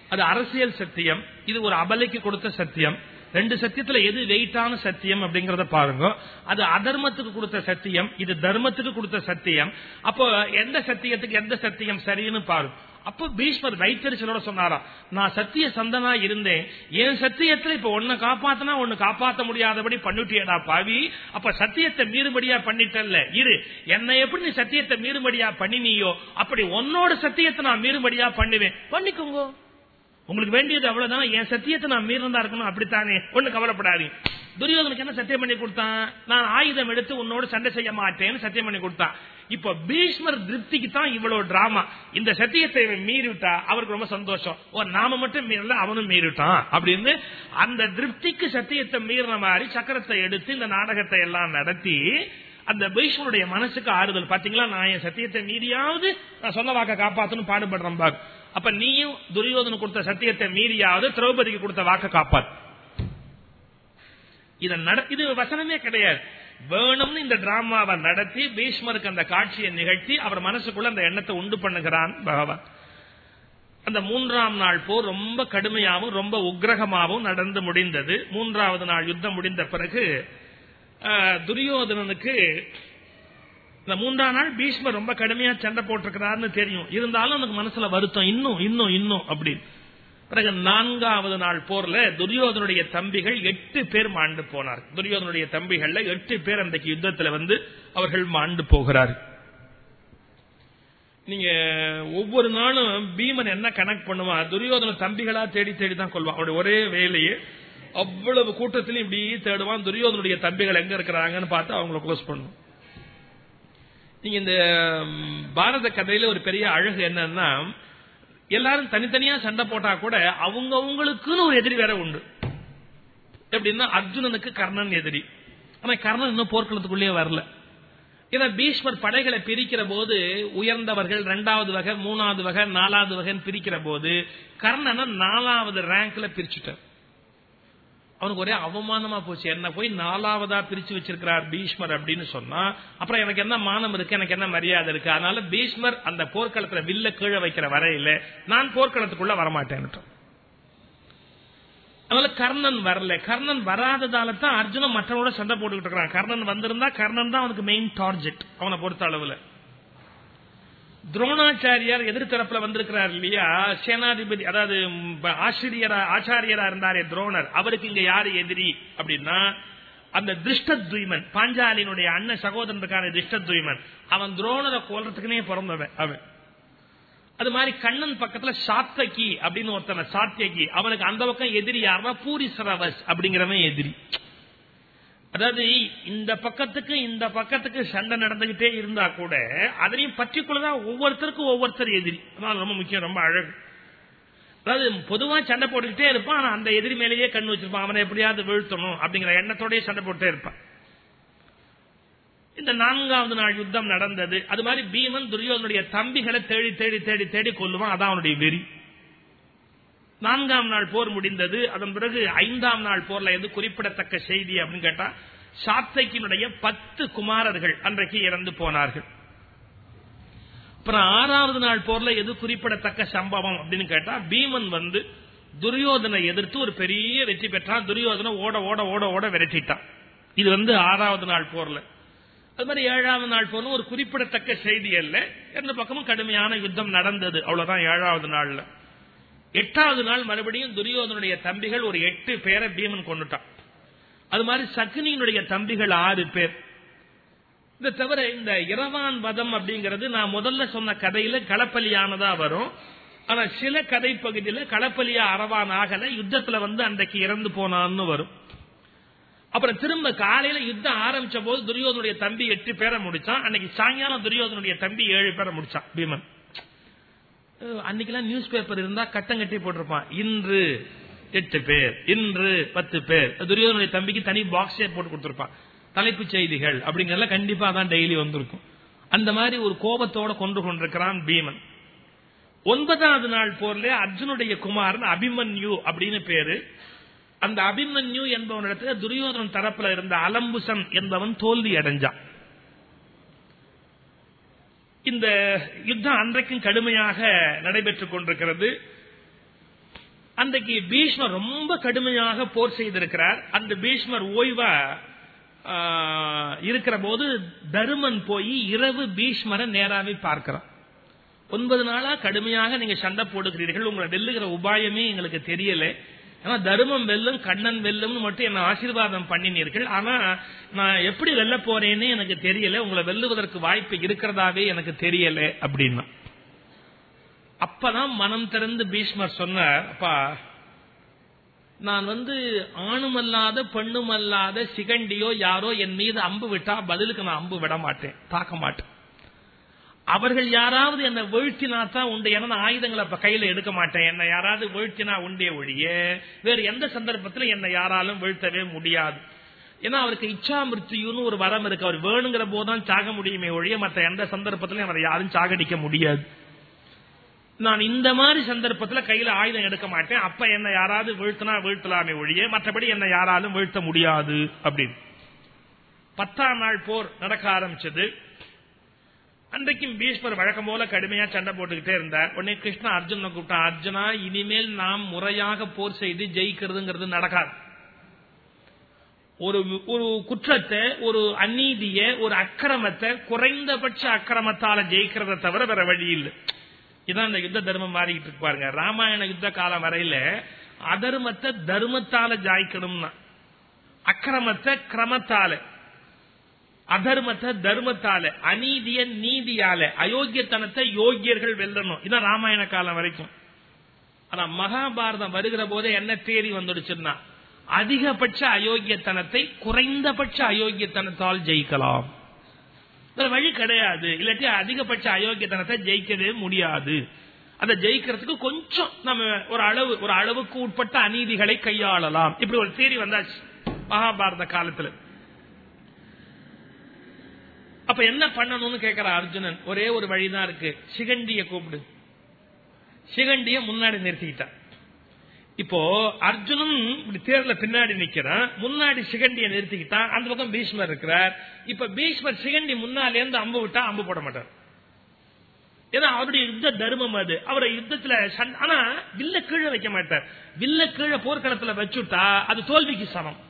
அது அரசியல் சத்தியம் இது ஒரு அபலைக்கு கொடுத்த சத்தியம். ரெண்டு சத்தியத்துல எது வெயிட்டான சத்தியம் அப்படிங்கறத பாருங்க. அது அதர்மத்துக்கு கொடுத்த சத்தியம் இது தர்மத்துக்கு கொடுத்த சத்தியம். அப்போ எந்த சத்தியத்துக்கு எந்த சத்தியம் சரின்னு பாருங்க அப்ப பீஷ்மர் வைத்தறிச்சலோட சொன்னாரா நான் சத்திய சந்தனா இருந்தேன். என் சத்தியத்துல இப்ப ஒன்னு காப்பாத்தினா ஒன்னு காப்பாத்த முடியாதபடி பண்ணிட்டியடா பாவி. அப்ப சத்தியத்தை மீறுபடியா பண்ணிட்டல்ல. இரு என்னை எப்படி நீ சத்தியத்தை மீறுபடியா பண்ணினியோ அப்படி உன்னோட சத்தியத்தை நான் மீறுபடியா பண்ணுவேன். பண்ணிக்கோங்க. உங்களுக்கு வேண்டியது அவ்வளவுதான். என் சத்தியத்தை நான் மீறந்தா இருக்கணும் அப்படித்தானே. ஒண்ணு கவலைப்படாதீங்க. துரியோதனுக்கு என்ன சத்தியம் பண்ணி கொடுத்தான்? நான் ஆயுதம் எடுத்து உன்னோடு சண்டை செய்ய மாட்டேன்னு சத்தியம் பண்ணி கொடுத்தான். இப்ப பீஷ்மர் திருப்திக்கு தான் இவ்வளவு டிராமா இந்த சத்தியத்தை மீறிவிட்டா அவருக்கு ரொம்ப சந்தோஷம். ஓ நாம மட்டும் மீறல அவனும் மீறிட்டான் அப்படின்னு அந்த திருப்திக்கு சத்தியத்தை மீறின மாதிரி சக்கரத்தை எடுத்து இந்த நாடகத்தை எல்லாம் நடத்தி அந்த பீஷ்மருடைய மனசுக்கு ஆறுதல். பாத்தீங்களா? நான் என் சத்தியத்தை மீறியாவது நான் சொன்ன வாக்க காப்பாத்தணும் பாடுபடுறேன் பாக்கு அப்ப நீயும் துரியோதனு கொடுத்த சத்தியத்தை மீறியாவது திரௌபதிக்கு கொடுத்த வாக்க காப்பாத்து. இத இது வசனமே கிடையாது. வேணும்னு இந்த டிராமாவை நடத்தி பீஷ்மருக்கு அந்த காட்சியை நிகழ்த்தி அவர் மனசுக்குள்ள அந்த எண்ணத்தை உண்டு பண்ணுகிறான் பகவான். அந்த மூன்றாம் நாள் போர் ரொம்ப கடுமையாகவும் ரொம்ப உக்ரகமாகவும் நடந்து முடிந்தது. மூன்றாவது நாள் யுத்தம் முடிந்த பிறகு துரியோதனனுக்கு இந்த மூன்றாம் நாள் பீஷ்மர் ரொம்ப கடுமையா சண்டை போட்டிருக்கிறாருன்னு தெரியும். இருந்தாலும் எனக்கு மனசுல வருத்தம் இன்னும் இன்னும் இன்னும் அப்படின்னு. பிறகு நான்காவது நாள் போர்ல துரியோதனுடைய தம்பிகள் எட்டு பேர் மாண்டு போனார். துரியோதனுடைய தம்பிகள்ல எட்டு பேர் அந்த யுத்தத்துல வந்து அவர்கள் மாண்டு போகிறார். நீங்க ஒவ்வொரு நாளும் பீமன் என்ன கனெக்ட் பண்ணுவான்? துரியோதன தம்பிகளா தேடி தேடி தான் கொள்வான். அவருடைய ஒரே வேலையே அவ்வளவு கூட்டத்திலும் இப்படி தேடுவான். துரியோதனுடைய தம்பிகள் எங்க இருக்கிறாங்கன்னு பார்த்து அவங்களை க்ளோஸ் பண்ணும். நீங்க இந்த பாரத கதையில ஒரு பெரிய அழகு என்னன்னா எல்லாரும் தனித்தனியா சண்டை போட்டா கூட அவங்க அவங்களுக்குன்னு ஒரு எதிரி வேற உண்டு. எப்படின்னா அர்ஜுனனுக்கு கர்ணன் எதிரி. ஆனா கர்ணன் இன்னும் போர்க்களத்துக்குள்ளேயே வரல. ஏன்னா பீஷ்மர் படைகளை பிரிக்கிற போது உயர்ந்தவர்கள் இரண்டாவது வகை மூணாவது வகை நாலாவது வகைன்னு பிரிக்கிற போது கர்ணனை நாலாவது ரேங்க்ல பிரிச்சுட்டார். அவனுக்கு ஒரே அவமானமா போச்சு. என்ன போய் நாலாவதா பிரிச்சு வச்சிருக்கிறார் பீஷ்மர் அப்படின்னு சொன்னா அப்புறம் எனக்கு என்ன மானம் இருக்கு? எனக்கு என்ன மரியாதை இருக்கு? அதனால பீஷ்மர் அந்த போர்க்களத்துல வில்ல கீழே வைக்கிற வரையில நான் போர்க்களத்துக்குள்ள வரமாட்டேன் அதனால கர்ணன் வரல. கர்ணன் வராததால தான் அர்ஜுனன் மற்றவனோட சண்டை போட்டுக்கிட்டு இருக்கிறான். கர்ணன் வந்திருந்தா கர்ணன் தான் அவனுக்கு மெயின் டார்ஜெட் அவனை பொறுத்த அளவுல. துரோணாச்சாரியார் எதிர்த்தரப்புல வந்திருக்கிறார் இல்லையா? சேனாதிபதி அதாவது ஆசிரியரா ஆச்சாரியரா இருந்தாரே துரோணர். அவருக்கு இங்க யாரு எதிரி அப்படின்னா அந்த திருஷ்டத்வீமன் பாஞ்சாலினுடைய அண்ணன் சகோதரனுக்கான திருஷ்டத்வீமன். அவன் துரோணரை கொல்றதுக்குனே பிறந்தவன் அவன். அது மாதிரி கண்ணன் பக்கத்துல சாத்தகி அப்படின்னு ஒருத்தன சாத்தியகி அவனுக்கு அந்த பக்கம் எதிரி யாருன்னா பூரிசரவஸ் அப்படிங்கிறவன் எதிரி. அதாவது இந்த பக்கத்துக்கு இந்த பக்கத்துக்கு சண்டை நடந்துகிட்டே இருந்தா கூட அதனையும் பர்டிகுலரா ஒவ்வொருத்தருக்கும் ஒவ்வொருத்தர் எதிரி. அதான் ரொம்ப முக்கியம் ரொம்ப அழகு. அதாவது பொதுவா சண்டை போட்டுக்கிட்டே இருப்பான் ஆனா அந்த எதிரி மேலேயே கண்ணு வச்சிருப்பான். அவனை எப்படியாவது வீழ்த்தணும் அப்படிங்கிற எண்ணத்தோடய சண்டை போட்டே இருப்பான். இந்த நான்காவது நாள் யுத்தம் நடந்தது. அது மாதிரி பீமன் துரியோதனுடைய தம்பிகளை தேடி தேடி தேடி தேடி கொல்லுவான். அதான் அவனுடைய வெறி. நான்காம் நாள் போர் முடிந்தது. அதன் பிறகு ஐந்தாம் நாள் போர்ல எது குறிப்பிடத்தக்க செய்தி அப்படின்னு கேட்டா சாத்தைக்கினுடைய பத்து குமாரர்கள் அன்றைக்கு இறந்து போனார்கள். அப்புறம் ஆறாவது நாள் போர்ல எது குறிப்பிடத்தக்க சம்பவம் அப்படின்னு கேட்டா பீமன் வந்து துரியோதனை எதிர்த்து ஒரு பெரிய வெற்றி பெற்றான். துரியோதனை ஓட ஓட ஓட ஓட விரட்டிட்டான். இது வந்து ஆறாவது நாள் போர்ல. அது மாதிரி ஏழாவது நாள் போர்ல ஒரு குறிப்பிடத்தக்க செய்தி அல்ல. எந்த பக்கமும் கடுமையான யுத்தம் நடந்தது. அவ்வளவுதான் ஏழாவது நாள்ல. எட்டாவது நாள் மறுபடியும் துரியோதனுடைய தம்பிகள் ஒரு எட்டு பேரை பீமன் கொண்டுட்டான் அது மாதிரி சக்னியினுடைய தம்பிகள் ஆறு பேர். இந்த தவிர இந்த இரவான் வதம் அப்படிங்கிறது நான் முதல்ல சொன்ன கதையில களப்பலியானதா வரும். ஆனா சில கதை பகுதியில களப்பலியா அரவான் ஆகல யுத்தத்துல வந்து அன்றைக்கு இறந்து போனான்னு வரும். அப்புறம் திரும்ப காலையில யுத்தம் ஆரம்பிச்ச போது துரியோதனுடைய தம்பி எட்டு பேரை முடிச்சான். அன்னைக்கு சாயங்காலம் துரியோதனுடைய தம்பி ஏழு பேரை முடிச்சான் பீமன். அன்னைக்கெல்லாம் நியூஸ் பேப்பர் இருந்தா கட்டம் கட்டி போட்டிருப்பான். இன்று எட்டு பேர் இன்று பத்து பேர். துரியோதனுடைய தம்பிக்கு தனி பாக்ஸே போட்டு கொடுத்திருப்பான். தலைப்பு செய்திகள் அப்படிங்கறத கண்டிப்பா தான் டெய்லி வந்திருக்கும். அந்த மாதிரி ஒரு கோபத்தோட கொண்டு கொண்டிருக்கிறான் பீமன். ஒன்பதாவது நாள் போர்ல அர்ஜுனுடைய குமாரன் அபிமன்யு அப்படின்னு பேரு. அந்த அபிமன்யு என்பவனிடத்துல துரியோதன் தரப்புல இருந்த அலம்புசன் என்பவன் தோல்வி அடைஞ்சான். இந்த யுத்தம் அன்றைக்கும் கடுமையாக நடைபெற்றுக் கொண்டிருக்கிறது. அன்றைக்கு பீஷ்மர் ரொம்ப கடுமையாக போர் செய்திருக்கிறார். அந்த பீஷ்மர் ஓய்வா இருக்கிற போது தருமன் போய் இரவு பீஷ்மரை நேராவே பார்க்கிறான். ஒன்பது நாளா கடுமையாக நீங்க சண்டை போடுகிறீர்கள். உங்களை வெல்லுகிற உபாயமே எங்களுக்கு தெரியல. ஏன்னா தருமம் வெல்லும் கண்ணன் வெல்லும்னு மட்டும் என்ன ஆசீர்வாதம் பண்ணினீர்கள். ஆனா நான் எப்படி வெல்ல போறேன்னு எனக்கு தெரியல. உங்களை வெல்லுவதற்கு வாய்ப்பு இருக்கிறதாவே எனக்கு தெரியல அப்படின்னா. அப்பதான் மனம் திறந்து பீஷ்மர் சொன்னார் அப்பா நான் வந்து ஆணுமல்லாத பெண்ணுமல்லாத சிகண்டியோ யாரோ என் மீது அம்பு விட்டா பதிலுக்கு நான் அம்பு விட மாட்டேன். தாக்க மாட்டேன். அவர்கள் யாராவது என்ன வீழ்த்தினா தான் உண்டு. ஏன்னா ஆயுதங்களை இப்ப கையில எடுக்க மாட்டேன். என்ன யாராவது வீழ்த்தினா உண்டே ஒழிய வேறு எந்த சந்தர்ப்பத்திலும் என்னை யாராலும் வீழ்த்தவே முடியாது. ஏன்னா அவருக்கு இச்சா மிருத்தியுன்னு ஒரு வரம் இருக்கு. அவர் வேணுங்கிற போதுதான் சாக முடியுமே ஒழிய மற்ற எந்த சந்தர்ப்பத்திலும் அவரை யாரும் சாகடிக்க முடியாது. நான் இந்த மாதிரி சந்தர்ப்பத்தில் கையில ஆயுதம் எடுக்க மாட்டேன். அப்ப என்ன யாராவது வீழ்த்தினா வீழ்த்தலாமே ஒழிய மற்றபடி என்ன யாராலும் வீழ்த்த முடியாது அப்படின்னு. பத்தாம் நாள் போர் நடக்க ஆரம்பிச்சது. அன்றைக்கும் பீஷ்மர் வழக்கம் போல கடுமையா சண்டை போட்டுக்கிட்டே இருந்தார். உடனே கிருஷ்ணா அர்ஜுன கூப்பிட்டான். அர்ஜுனா இனிமேல் நாம் முறையாக போர் செய்து ஜெயிக்கிறதுங்கிறது நடக்காது. ஒரு ஒரு குற்றத்தை ஒரு அநீதிய ஒரு அக்கிரமத்தை குறைந்தபட்ச அக்கிரமத்தால ஜெயிக்கிறத தவிர வேற வழி இல்லை. இதான் இந்த யுத்த தர்மம் மாறிக்கிட்டு இருப்பாருங்க ராமாயண யுத்த காலம் வரையில அதர்மத்தை தர்மத்தால ஜாய்க்கணும்னா அக்கிரமத்தை கிரமத்தால அதர்மத்தை தர்மத்தால அநீதிய நீதியால அயோக்கியத்தனத்தை யோகியர்கள் வெல்லணும். இதான் ராமாயண காலம் வரைக்கும். ஆனா மகாபாரதம் வருகிற போதே என்ன தேதி வந்துடுச்சுன்னா அதிகபட்ச அயோக்கியத்தனத்தை குறைந்தபட்ச அயோக்கியத்தனத்தால் ஜெயிக்கலாம். வேற வழி கிடையாது. இல்லாட்டி அதிகபட்ச அயோக்கியத்தனத்தை ஜெயிக்கவே முடியாது. அதை ஜெயிக்கிறதுக்கு கொஞ்சம் நம்ம ஒரு அளவு ஒரு அளவுக்கு உட்பட்ட அநீதிகளை கையாளலாம். இப்படி ஒரு தேதி வந்தாச்சு மகாபாரத காலத்துல. அப்ப என்ன பண்ணணும்னு கேட்கிற அர்ஜுனன்? ஒரே ஒரு வழிதான் இருக்கு. சிகண்டிய கூப்பிடு. சிகண்டிய முன்னாடி நிறுத்திக்கிட்டான் இப்போ அர்ஜுனன் இப்படி தேர்ல பின்னாடி நிக்கிறான். முன்னாடி சிகண்டிய நிறுத்திக்கிட்டான் அந்த பக்கம் பீஷ்மர் இருக்கிறார். இப்ப பீஷ்மர் சிகண்டி முன்னாலே இருந்து அம்பு விட்டா அம்பு போட மாட்டார். ஏன்னா அவருடைய யுத்த தர்மம் அது. அவரை யுத்தத்துல ஆனா வில்ல கீழே வைக்க மாட்டார். வில்ல கீழே போர்க்களத்துல வச்சுட்டா அது தோல்விக்கு சமம்.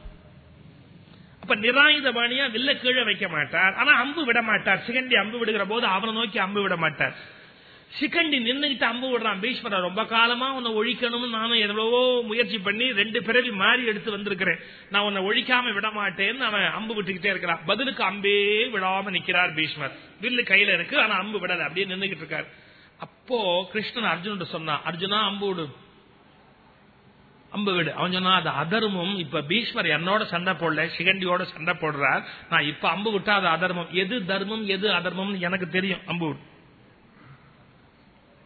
அப்ப நிராயுத பாணியா வில்ல கீழே வைக்க மாட்டார். ஆனா அம்பு விட மாட்டார். சிகண்டி அம்பு விடுகிற போது அவனை நோக்கி அம்பு விட மாட்டார். சிகண்டி நின்றுகிட்டு அம்பு விடுறான். பீஷ்மர ரொம்ப காலமா உன்னை ஒழிக்கணும்னு நானும் எவ்வளவோ முயற்சி பண்ணி ரெண்டு பிறவி மாறி எடுத்து வந்திருக்கிறேன். நான் உன்னை ஒழிக்காம விட மாட்டேன்னு அவன் அம்பு விட்டுக்கிட்டே இருக்கிறான். பதிலுக்கு அம்பே விடாம நிக்கிறார் பீஷ்மர். வில்லு கையில இருக்கு ஆனா அம்பு விடல. அப்படியே நின்றுகிட்டு இருக்காரு. அப்போ கிருஷ்ணன் அர்ஜுன் சொன்னான் அர்ஜுனா அம்பு விடு. அம்பு விடு. அவன் சொன்னா அது அதர்மம். இப்ப பீஷ்மர் என்னோட சண்டை போடல சிகண்டியோட சண்டை போடுறார். நான் இப்ப அம்பு விட்டா அது அதர்மம். எது தர்மம் எது அதர்மம் எனக்கு தெரியும். அம்பு விடு.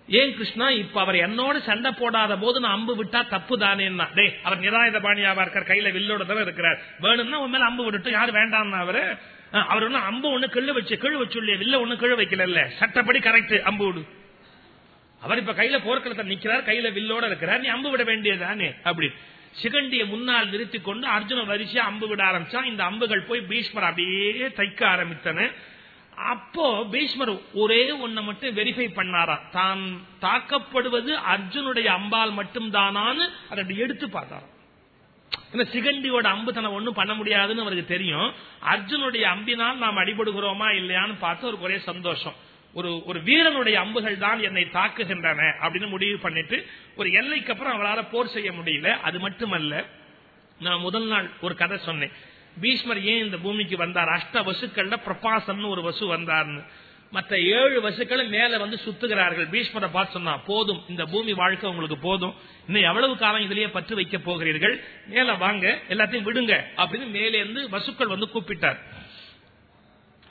ஏன் கிருஷ்ணா இப்ப அவர் என்னோட சண்டை போடாத போது நான் அம்பு விட்டா தப்பு தானேன்னா டே அவர் நிராயுத பாணியாவா இருக்கார் கையில வில்லோட தான் இருக்கிறார். வேணும்னா உன் மேல அம்பு விட்டுட்டு யாரு வேண்டாம் அவரு? அவர் ஒன்னும் அம்பு ஒண்ணு கிள்ளு வச்சு கிழு வச்சு வில்ல ஒண்ணு கிழு வைக்கல சட்டப்படி கரெக்ட். அம்பு விடு. அவர் இப்ப கையில போர்க்களத்தை நிக்கிறார் கையில வில்லோட இருக்கிறார். நீ அம்பு விட வேண்டியதானே அப்படி. சிகண்டிய முன்னால் நிறுத்தி கொண்டு அர்ஜுன வரிசையா அம்பு விட ஆரம்பிச்சா இந்த அம்புகள் போய் பீஷ்மர் அப்படியே தைக்க ஆரம்பித்தன. அப்போ பீஷ்மர் ஒரே ஒன்ன மட்டும் வெரிஃபை பண்ணாரா? தான் தாக்கப்படுவது அர்ஜுனுடைய அம்பால் மட்டும்தானான்னு அதை எடுத்து பார்த்தாராம். சிகண்டியோட அம்பு தன ஒண்ணும் பண்ண முடியாதுன்னு அவருக்கு தெரியும். அர்ஜுனுடைய அம்பினால் நாம் அடிபடுகிறோமா இல்லையான்னு பார்த்து ஒரு ஒரே சந்தோஷம். ஒரு ஒரு வீரனுடைய அம்புகள் தான் என்னை தாக்குகின்றன அப்படின்னு முடிவு பண்ணிட்டு ஒரு எல்லைக்கு அப்புறம் அவளால போர் செய்ய முடியல. அது மட்டுமல்ல நான் முதல் நாள் ஒரு கதை சொன்னேன். பீஷ்மர் ஏன் இந்த பூமிக்கு வந்தார்? அஷ்ட வசுக்கள்ல பிரபாசன் ஒரு வசு வந்தார்னு. மற்ற ஏழு வசுக்களை மேல வந்து சுத்துகிறார்கள். பீஷ்மரை பார்த்து சொன்னா போதும் இந்த பூமி வாழ்க்கை உங்களுக்கு போதும். இன்னும் எவ்வளவு காலம் இதுலயே பற்று வைக்க போகிறீர்கள்? மேல வாங்க எல்லாத்தையும் விடுங்க. அப்படின்னு மேலே இருந்து வசுக்கள் வந்து கூப்பிட்டார்.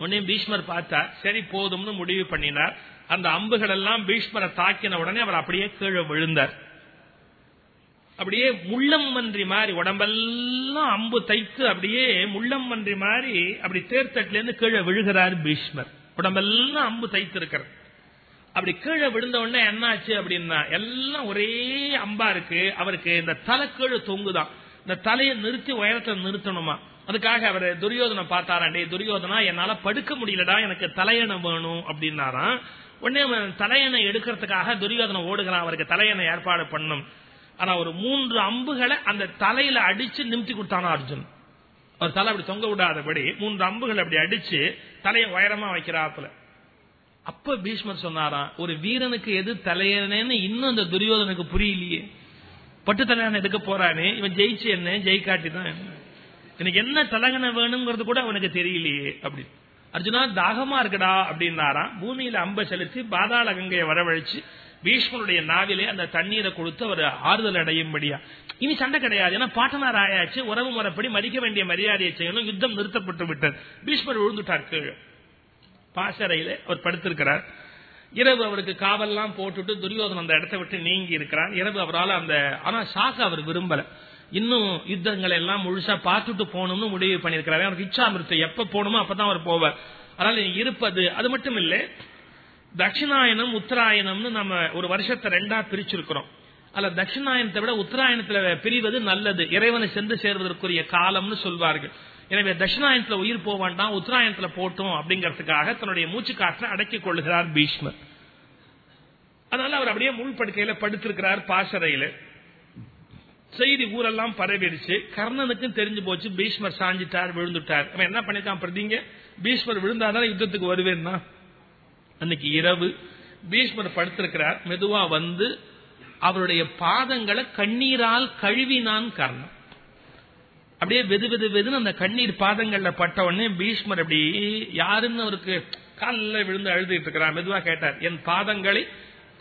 உடனே பீஷ்மர் பார்த்தா சரி போதும்னு முடிவு பண்ணினார். அந்த அம்புகள் எல்லாம் பீஷ்மரை தாக்கின உடனே அவர் அப்படியே கீழே விழுந்தார். அப்படியே முள்ளம் மன்றி மாதிரி உடம்பெல்லாம் அம்பு தைத்து அப்படியே முள்ளம் மன்றி மாதிரி அப்படி தேர்த்தட்டுல இருந்து கீழே விழுகிறார் பீஷ்மர். உடம்பெல்லாம் அம்பு தைத்து அப்படி கீழே விழுந்த உடனே என்னாச்சு அப்படின்னா எல்லாம் ஒரே அம்பா இருக்கு. அவருக்கு இந்த தலை கீழே தொங்குதான். இந்த தலையை நிறுத்தி உயரத்தை நிறுத்தணுமா? அதுக்காக அவர் துரியோதனை பார்த்தாராண்டே துரியோதனா என்னால படுக்க முடியலடா எனக்கு தலையணை வேணும் அப்படின்னாராம். உடனே அவன் தலையணை எடுக்கிறதுக்காக துரியோதனை ஓடுகிறான் அவருக்கு தலையணை ஏற்பாடு பண்ணும். ஆனா ஒரு மூன்று அம்புகளை அந்த தலையில அடிச்சு நிமித்தி கொடுத்தானா அர்ஜுன். அவர் தலை அப்படி தொங்க விடாதபடி மூன்று அம்புகள் அப்படி அடிச்சு தலையை உயரமா வைக்கிறாப்புல. அப்ப பீஷ்மர் சொன்னாராம் ஒரு வீரனுக்கு எது தலையணன்னு இன்னும் அந்த துரியோதனுக்கு புரியலையே. பட்டு தலையணை எடுக்க போறானே இவன் ஜெயிச்சு என்ன? ஜெயிக்காட்டி தான் என்ன? எனக்கு என்ன தலகனை வேணுங்கிறது கூட அவனுக்கு தெரியலையே அப்படின்னு அர்ஜுனா தாகமா இருக்குடா அப்படின்னாராம். பூமியில அம்ப செலுத்தி பாதாள கங்கையை வரவழைச்சு பீஷ்மனுடைய நாவிலே அந்த தண்ணீரை கொடுத்து அவர் ஆறுதல் அடையும்படியா. இனி சண்டை கிடையாது. ஏன்னா பாட்டனார் ஆயாச்சு உறவு முறைப்படி மதிக்க வேண்டிய மரியாதையை செய்யணும். யுத்தம் நிறுத்தப்பட்டு விட்டது. பீஷ்மர் விழுந்துட்டார் கீழே. பாசறையில அவர் படுத்திருக்கிறார். இரவு அவருக்கு காவல்லாம் போட்டுட்டு துரியோதன் அந்த இடத்தை விட்டு நீங்கி இருக்கிறார். இரவு அவரால் அந்த ஆனா சாக அவர் விரும்பல. இன்னும் யுத்தங்களை எல்லாம் முழுசா பார்த்துட்டு போகணும்னு முடிவு பண்ணிருக்கிறார் அவருக்கு இச்சாமிருத்தை எப்ப போகணுமோ அப்பதான் அவர் போவார். அதனால இருப்பது அது மட்டும் இல்ல தட்சிணாயனம் உத்தராயணம்னு நம்ம ஒரு வருஷத்தை ரெண்டா பிரிச்சிருக்கிறோம். அல்ல தட்சிணாயனத்தை விட உத்தராயணத்துல பிரிவது நல்லது. இறைவனை சென்று சேர்வதற்குரிய காலம்னு சொல்வார்கள். எனவே தட்சிணாயனத்துல உயிர் போவாண்டாம் உத்தராயணத்துல போட்டோம் அப்படிங்கறதுக்காக தன்னுடைய மூச்சு காற்றை அடக்கிக் கொள்ளுகிறார் பீஷ்மர். அதனால அவர் அப்படியே முள் படுக்கையில படுத்திருக்கிறார் பாசறையில. செய்தி ஊரெல்லாம் பரவிடுச்சு. கர்ணனுக்கும் தெரிஞ்சு போச்சு பீஷ்மர் சாஞ்சிட்டார் விழுந்துட்டார். அவன் என்ன பண்ணிருக்கான் பிரதிங்க? பீஷ்மர் விழுந்தாதான் யுத்தத்துக்கு வருவேன்னா? அன்னைக்கு இரவு பீஷ்மர் படுத்திருக்கிறார். மெதுவா வந்து அவருடைய பாதங்களை கண்ணீரால் கழுவினான் கர்ணன். அப்படியே வெது வெது வெதுன்னு அந்த கண்ணீர் பாதங்கள்ல பட்ட உடனே பீஷ்மர் அப்படி யாருன்னு அவருக்கு காலில் விழுந்து அழுதுட்டு இருக்கிறார். மெதுவா கேட்டார் என் பாதங்களை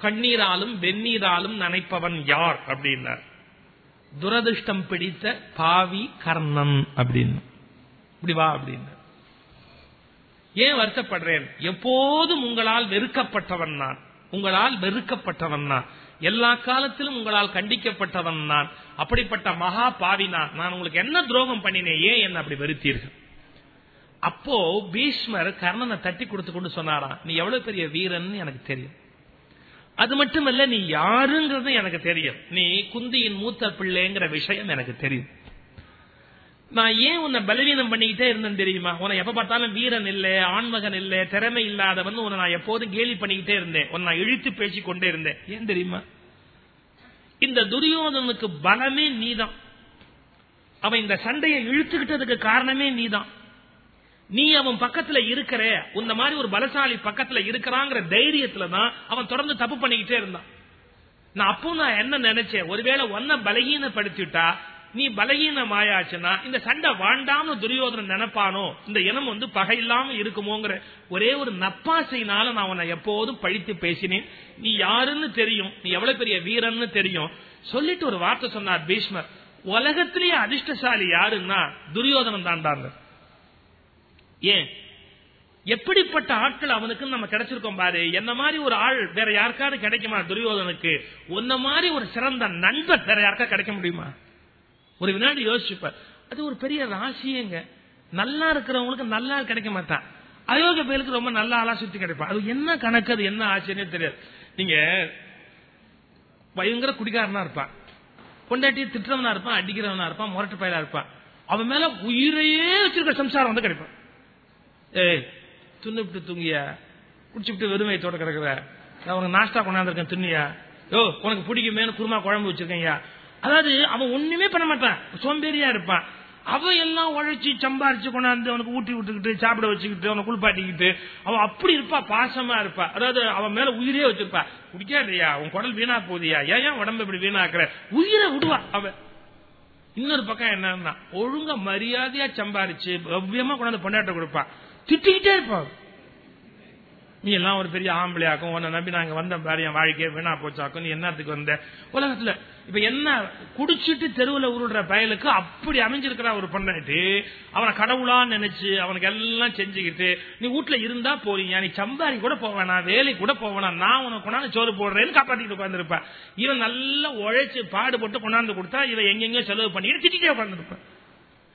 கண்ணீராலும் வெந்நீராலும் நனைப்பவன் யார்? அப்படின்னார். துரதிருஷ்டம் பிடித்த பாவி கர்ணன் அப்படின்னு. இப்படி வா அப்படின்னு. ஏன் வருத்தப்படுறேன்? எப்போதும் உங்களால் வெறுக்கப்பட்டவன் நான். உங்களால் வெறுக்கப்பட்டவன் நான். எல்லா காலத்திலும் உங்களால் கண்டிக்கப்பட்டவன் நான். அப்படிப்பட்ட மகா பாவி நான். நான் உங்களுக்கு என்ன துரோகம் பண்ணினேன்? ஏன் என்ன அப்படி வெறுத்தீர்கள்? அப்போ பீஷ்மர் கர்ணனை தட்டி கொடுத்து கொண்டு சொன்னாராம் நீ எவ்வளவு பெரிய வீரன் எனக்கு தெரியும். அது மட்டுமல்ல நீ யாருங்கிறது எனக்கு தெரியும். நீ குந்தியின் மூத்த பிள்ளைங்கிற விஷயம் எனக்கு தெரியும். நான் ஏன் உன்னை பலவீனம் பண்ணிக்கிட்டே இருந்தேன் தெரியுமா? உன்னை எப்ப பார்த்தாலும் வீரன் இல்ல ஆண்மகன் இல்ல திறமை இல்லாதவன் உன்னை நான் எப்போதும் கேலி பண்ணிக்கிட்டே இருந்தேன். உன்னை நான் இழுத்து பேசிக் கொண்டே இருந்தேன். ஏன் தெரியுமா? இந்த துரியோதனுக்கு பலமே நீதான். அவன் இந்த சண்டையை இழுத்துக்கிட்டதுக்கு காரணமே நீதான். நீ அவன் பக்கத்துல இருக்கிற இந்த மாதிரி ஒரு பலசாலி பக்கத்துல இருக்கிறாங்கிற தைரியத்துல தான் அவன் தொடர்ந்து தப்பு பண்ணிக்கிட்டே இருந்தான். நான் அப்போ நான் என்ன நினைச்சேன்? ஒருவேளை ஒன்ன பலகீனப்படுத்திட்டா நீ பலகீனமாயாச்சுன்னா இந்த சண்டை வாண்டாம துரியோதனன் நினைப்பானோ? இந்த இனம் வந்து பகை இல்லாம இருக்குமோங்கிற ஒரே ஒரு நப்பாசையினால நான் உன்னை எப்போதும் பழித்து பேசினேன். நீ யாருன்னு தெரியும். நீ எவ்வளவு பெரிய வீரன்னு தெரியும். சொல்லிட்டு ஒரு வார்த்தை சொன்னார் பீஷ்மர். உலகத்திலேயே அதிர்ஷ்டசாலி யாருன்னா துரியோதனன் தாண்டாங்க ஏன்? எப்படிப்பட்ட ஆட்கள் அவனுக்கு நம்ம கிடைச்சிருக்கோம் பாரு. என்ன மாதிரி ஒரு ஆள் வேற யாருக்காவது கிடைக்குமா துரியோதனுக்கு? உன்ன மாதிரி ஒரு சிறந்த நண்பர் வேற யாருக்கா கிடைக்க முடியுமா? ஒரு வினாடி யோசிச்சுப்பார். அது ஒரு பெரிய ராசியங்க. நல்லா இருக்கிறவங்களுக்கு நல்லா கிடைக்க மாட்டான் அயோக பேருக்கு ரொம்ப நல்ல ஆளா சுத்தி கிடைப்பான் அது என்ன கணக்கு அது என்ன ஆச்சரியம் தெரியாது. நீங்க பயங்கர குடிகாரனா இருப்பான். கொண்டாட்டி திட்டுறவனா இருப்பான் அடிக்கிறவனா இருப்பான் முரட்டு பயிலா இருப்பான். அவன் மேல உயிரையே வச்சிருக்க சம்சாரம் வந்து கிடைப்பான் ஏய் துண்ணுபிட்டு தூங்கியா? குடிச்சுட்டு வெறுமையத்தோட கிடக்குற. நான் உனக்கு நாஷ்டா கொண்டாந்துருக்கேன் துண்ணியா யோ உனக்கு பிடிக்குமேனு குருமா குழம்பு வச்சிருக்கேன்யா? அதாவது அவன் ஒண்ணுமே பண்ண மாட்டான். சோம்பேறியா இருப்பான். அவன் எல்லாம் உழைச்சி சம்பாரிச்சு கொண்டாந்து அவனுக்கு ஊட்டி விட்டுக்கிட்டு சாப்பிட வச்சுக்கிட்டு அவனை குளிப்பாட்டிக்கிட்டு அவன் அப்படி இருப்பா பாசமா இருப்பா. அதாவது அவன் மேல உயிரே வச்சிருப்பா. குடிக்காதையா உன் குடல் வீணா போதியா ஏன் ஏன் உடம்பு இப்படி வீணாக்குற? உயிரை விடுவா அவன். இன்னொரு பக்கம் என்னன்னா ஒழுங்கா மரியாதையா சம்பாரிச்சு பவ்யமா கொண்டாந்து பொண்டாட்ட கொடுப்பான். திட்டிக்கிட்டே இருப்பாங்க நீ எல்லாம் ஒரு பெரிய ஆம்பளையாக்கும். உன்னை நம்பி நாங்க வந்த பாரு என் வாழ்க்கையை வீணா போச்சாக்கும். நீ என்னத்துக்கு வந்த? உலகத்துல இப்ப என்ன குடிச்சிட்டு தெருவுல உருடுற பயலுக்கு அப்படி அமைஞ்சிருக்கிற ஒரு பண்ணிட்டு அவனை கடவுளான்னு நினைச்சு அவனுக்கு எல்லாம் செஞ்சுக்கிட்டு நீ வீட்டுல இருந்தா போறீங்க. நீ சம்பாரி கூட போவேனா வேலை கூட போவேனா நான் உனக்கு கொண்டாந்து சோறு போடுறேன்னு காப்பாத்திட்டு உட்காந்துருப்பேன் இவன் நல்லா உழைச்சு பாடுபட்டு கொண்டாந்து கொடுத்தா இவன் எங்கெங்க செலவு பண்ணிட்டு திட்டிட்டே உட்காந்துருப்பேன்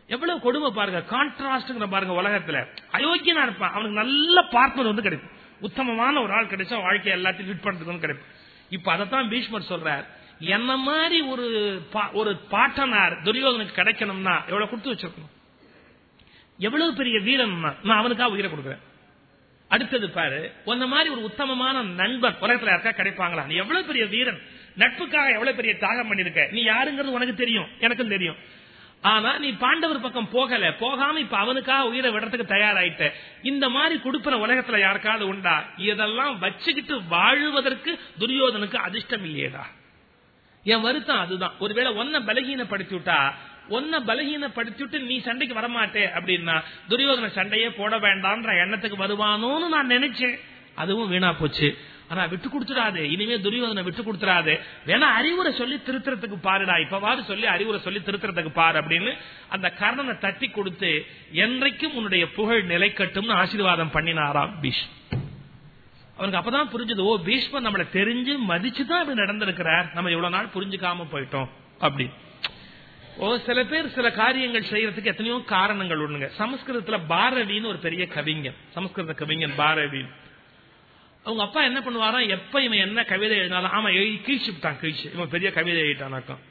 எவ்வளவு கொடுமை பாருங்க கான்ட்ராஸ்ட் பாருங்க உலகத்துல. அயோக்கியனா இருப்பான். அவனுக்கு நல்ல பார்ட்னர் வந்து கிடைக்கும். உத்தமமான ஒரு ஆள் கிடைச்சா வாழ்க்கை எல்லாத்தையும் லீட் பண்றதுக்கு கிடைக்கும். இப்ப அதைத்தான் பீஷ்மர் சொல்றார். என்ன மாதிரி ஒரு ஒரு பாட்டனார் துரியோகனுக்கு கிடைக்கணும்னா எவ்வளவு கொடுத்து வச்சிருக்கணும்? எவ்வளவு பெரிய வீரன்னா நான் அவனுக்காக உயிரை கொடுக்குறேன். அடுத்தது பாரு உன்ன மாதிரி ஒரு உத்தமமான நண்பர் உலகத்துல யாருக்கா கிடைப்பாங்களா? நீ எவ்வளவு பெரிய வீரன். நட்புக்காக எவ்வளவு பெரிய தியாகம் பண்ணிருக்க நீ யாருங்கிறது உனக்கு தெரியும் எனக்கும் தெரியும். ஆனா நீ பாண்டவர் பக்கம் போகல. போகாம இப்ப அவனுக்காக உயிரை விடுறதுக்கு தயாராயிட்ட. இந்த மாதிரி கொடுப்பன உலகத்துல யாருக்காவது உண்டா? இதெல்லாம் வச்சுக்கிட்டு வாழ்வதற்கு துரியோதனுக்கு அதிர்ஷ்டம் இல்லையேடா. என் வருத்தம் அதுதான். ஒருவேளை ஒன்ன பலகீனப்படுத்தி விட்டா ஒன்ன பலகீனப்படுத்திவிட்டு நீ சண்டைக்கு வரமாட்டே அப்படின்னா துரியோதன சண்டையே போட வேண்டாம்ன்ற எண்ணத்துக்கு வருவானோன்னு நான் நினைச்சேன். அதுவும் வீணா போச்சு. ஆனா விட்டு கொடுத்துடாது. இனிமே துரியோதனை விட்டு கொடுத்துடாது. வேணா அறிவுரை சொல்லி திருத்துறதுக்கு பாருடா. இப்பவாறு சொல்லி அறிவுரை சொல்லி திருத்துறதுக்கு பாரு அப்படின்னு அந்த கர்ணனை தட்டி கொடுத்து என்றைக்கும் உன்னுடைய புகழ் நிலைக்கட்டும்னு ஆசீர்வாதம் பண்ணினாராம் பீஷ் அவனுக்கு அப்பதான் புரிஞ்சது ஓ பீஷ்மர் நம்மளை தெரிஞ்சு மதிச்சுதான் இப்படி நடந்திருக்கிறார். நம்ம இவ்வளவு நாள் புரிஞ்சுக்காம போயிட்டோம். அப்படி. ஓ சில பேர் சில காரியங்கள் செய்யறதுக்கு எத்தனையோ காரணங்கள் ஒண்ணுங்க சமஸ்கிருதத்துல பாரவின்னு ஒரு பெரிய கவிஞன். சமஸ்கிருத கவிஞன் பாரவின் அவங்க அப்பா என்ன பண்ணுவாரா? எப்ப இவன் என்ன கவிதை எழுதினாலும் ஆமா எழுதி கீழ்ச்சிட்டான் கீழ்ச்சி. இவன் பெரிய கவிதை எழுதிட்டானாக்கும்.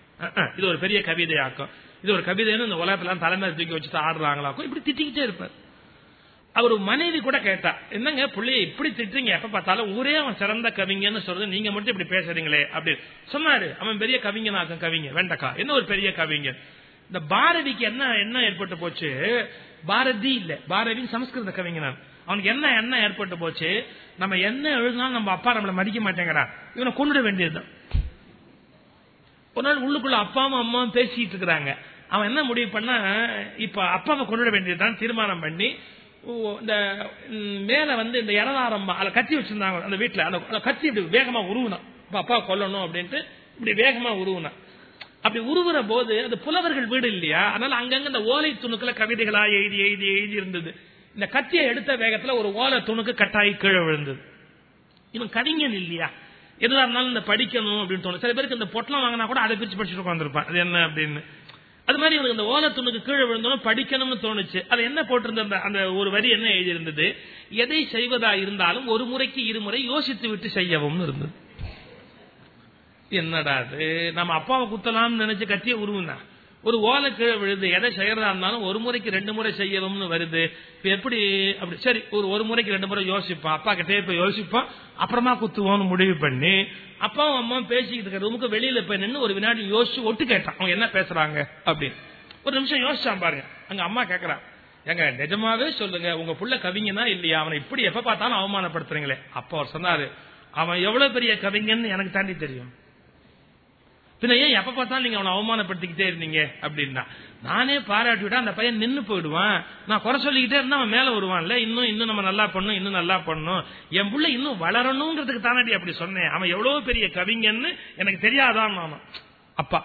இது ஒரு பெரிய கவிதை ஆக்கும் இது ஒரு கவிதைன்னு இந்த உலகத்துல தலைமை தூக்கி வச்சுட்டு ஆடுறாங்களாக்கும். இப்படி திட்டிக்கிட்டே இருப்பார். அவர் மனைவி கூட கேட்டா என்னங்க பிள்ளைய இப்படி திட்டுறீங்க? எப்ப பார்த்தாலும் ஊரே அவன் சிறந்த கவிஞன்னு சொல்றது நீங்க மட்டும் இப்படி பேசுறீங்களே அப்படின்னு. சொன்னாரு அவன் பெரிய கவிஞனாக்கும் கவிஞ வெண்டக்கா என்ன ஒரு பெரிய கவிஞன்? இந்த பாரதிக்கு என்ன என்ன ஏற்பட்டு போச்சு? பாரதி இல்ல பாரதியின் சமஸ்கிருத கவிஞனான். அவனுக்கு என்ன எண்ணம் ஏற்பட்டு போச்சு? நம்ம என்ன எழுதினாலும் நம்ம அப்பா நம்மளை மதிக்க மாட்டேங்கிறான். இவனை கொண்டுட வேண்டியதுதான் ஒரு நாள் உள்ளுக்குள்ள அப்பாவும் அம்மாவும் பேசிட்டு இருக்கிறாங்க. அவன் என்ன முடிவு பண்ணா இப்ப அப்பாவை கொண்டுட வேண்டியதுதான் தீர்மானம் பண்ணி இந்த மேல வந்து இந்த இறதாரம் அதுல கத்தி வச்சிருந்தாங்க அந்த வீட்டுல அந்த கத்தி இப்படி வேகமா உருவினான். அப்பா கொல்லணும் அப்படின்ட்டு இப்படி வேகமா உருவினான். அப்படி உருவுற போது அது புலவர்கள் வீடு இல்லையா? அதனால அங்கங்க இந்த ஓலை துணுக்குல கவிதைகளா எழுதி எழுதி எழுதி இருந்தது. இந்த கத்தியை எடுத்த வேகத்துல ஒரு ஓலை துணுக்கு கட்டாயி கீழே விழுந்தது. இவன் கவிஞன் இல்லையா? எதுவா இருந்தாலும் இந்த படிக்கணும் அப்படின்னு தோணும் சில பேருக்கு இந்த பொட்டலம் வாங்கினா கூட அதை பிரிச்சு படிச்சுட்டு உட்காந்துருப்பான் அது என்ன அப்படின்னு. அது மாதிரி எனக்கு இந்த ஓலத்துணுக்கு கீழே விழுந்தோம் படிக்கணும்னு தோணுச்சு. அது என்ன போட்டிருந்த அந்த ஒரு வரி என்ன எழுதியிருந்தது? எதை செய்வதா இருந்தாலும் ஒரு முறைக்கு இருமுறை யோசித்து விட்டு செய்யவும் இருந்தது. என்னடா அது? நம்ம அப்பாவை குத்தலாம்னு நினைச்சு கத்திய உருவுனா? ஒரு ஓலை கீழே விழுது எதை செய்யறதா இருந்தாலும் ஒரு முறைக்கு ரெண்டு முறை செய்யணும்னு வருது. இப்ப எப்படி அப்படி சரி ஒரு ஒரு முறைக்கு ரெண்டு முறை யோசிப்பான் அப்பா கிட்டே போய் யோசிப்பான் அப்புறமா குத்துவோம்னு முடிவு பண்ணி அப்பாவும் அம்மாவும் பேசிக்கிட்டு இருக்க ரூமுக்கு வெளியில போய் நின்று ஒரு வினாடி யோசிச்சு ஒட்டு கேட்டான். அவங்க என்ன பேசுறாங்க அப்படின்னு. ஒரு நிமிஷம் யோசிச்சான் பாருங்க. அங்க அம்மா கேக்குறா எங்க நிஜமாவே சொல்லுங்க உங்க புள்ள கவிஞனா இல்லையா? அவனை இப்படி எப்ப பார்த்தாலும் அவமானப்படுத்துறீங்களே. அப்ப அவர் சொன்னாரு அவன் எவ்வளவு பெரிய கவிஞன்னு எனக்கு தாண்டி தெரியும். பின்ன ஏன் எப்ப பார்த்தாலும் நீங்க அவனை அவமானப்படுத்திக்கிட்டே இருந்தீங்க அப்படின்னா? நானே பாராட்டி விட்டா அந்த பையன் நின்னு போயிடுவான். நான் குறை சொல்லிக்கிட்டே இருந்தா அவன் மேல வருவான்ல. இன்னும் இன்னும் நம்ம நல்லா பண்ணும் இன்னும் நல்லா பண்ணும் என் புள்ள இன்னும் வளரணுங்கிறதுக்கு தானடி அப்படி சொன்னேன். அவன் எவ்வளவு பெரிய கவிஞன்னு எனக்கு தெரியாதான் நானும் அப்பா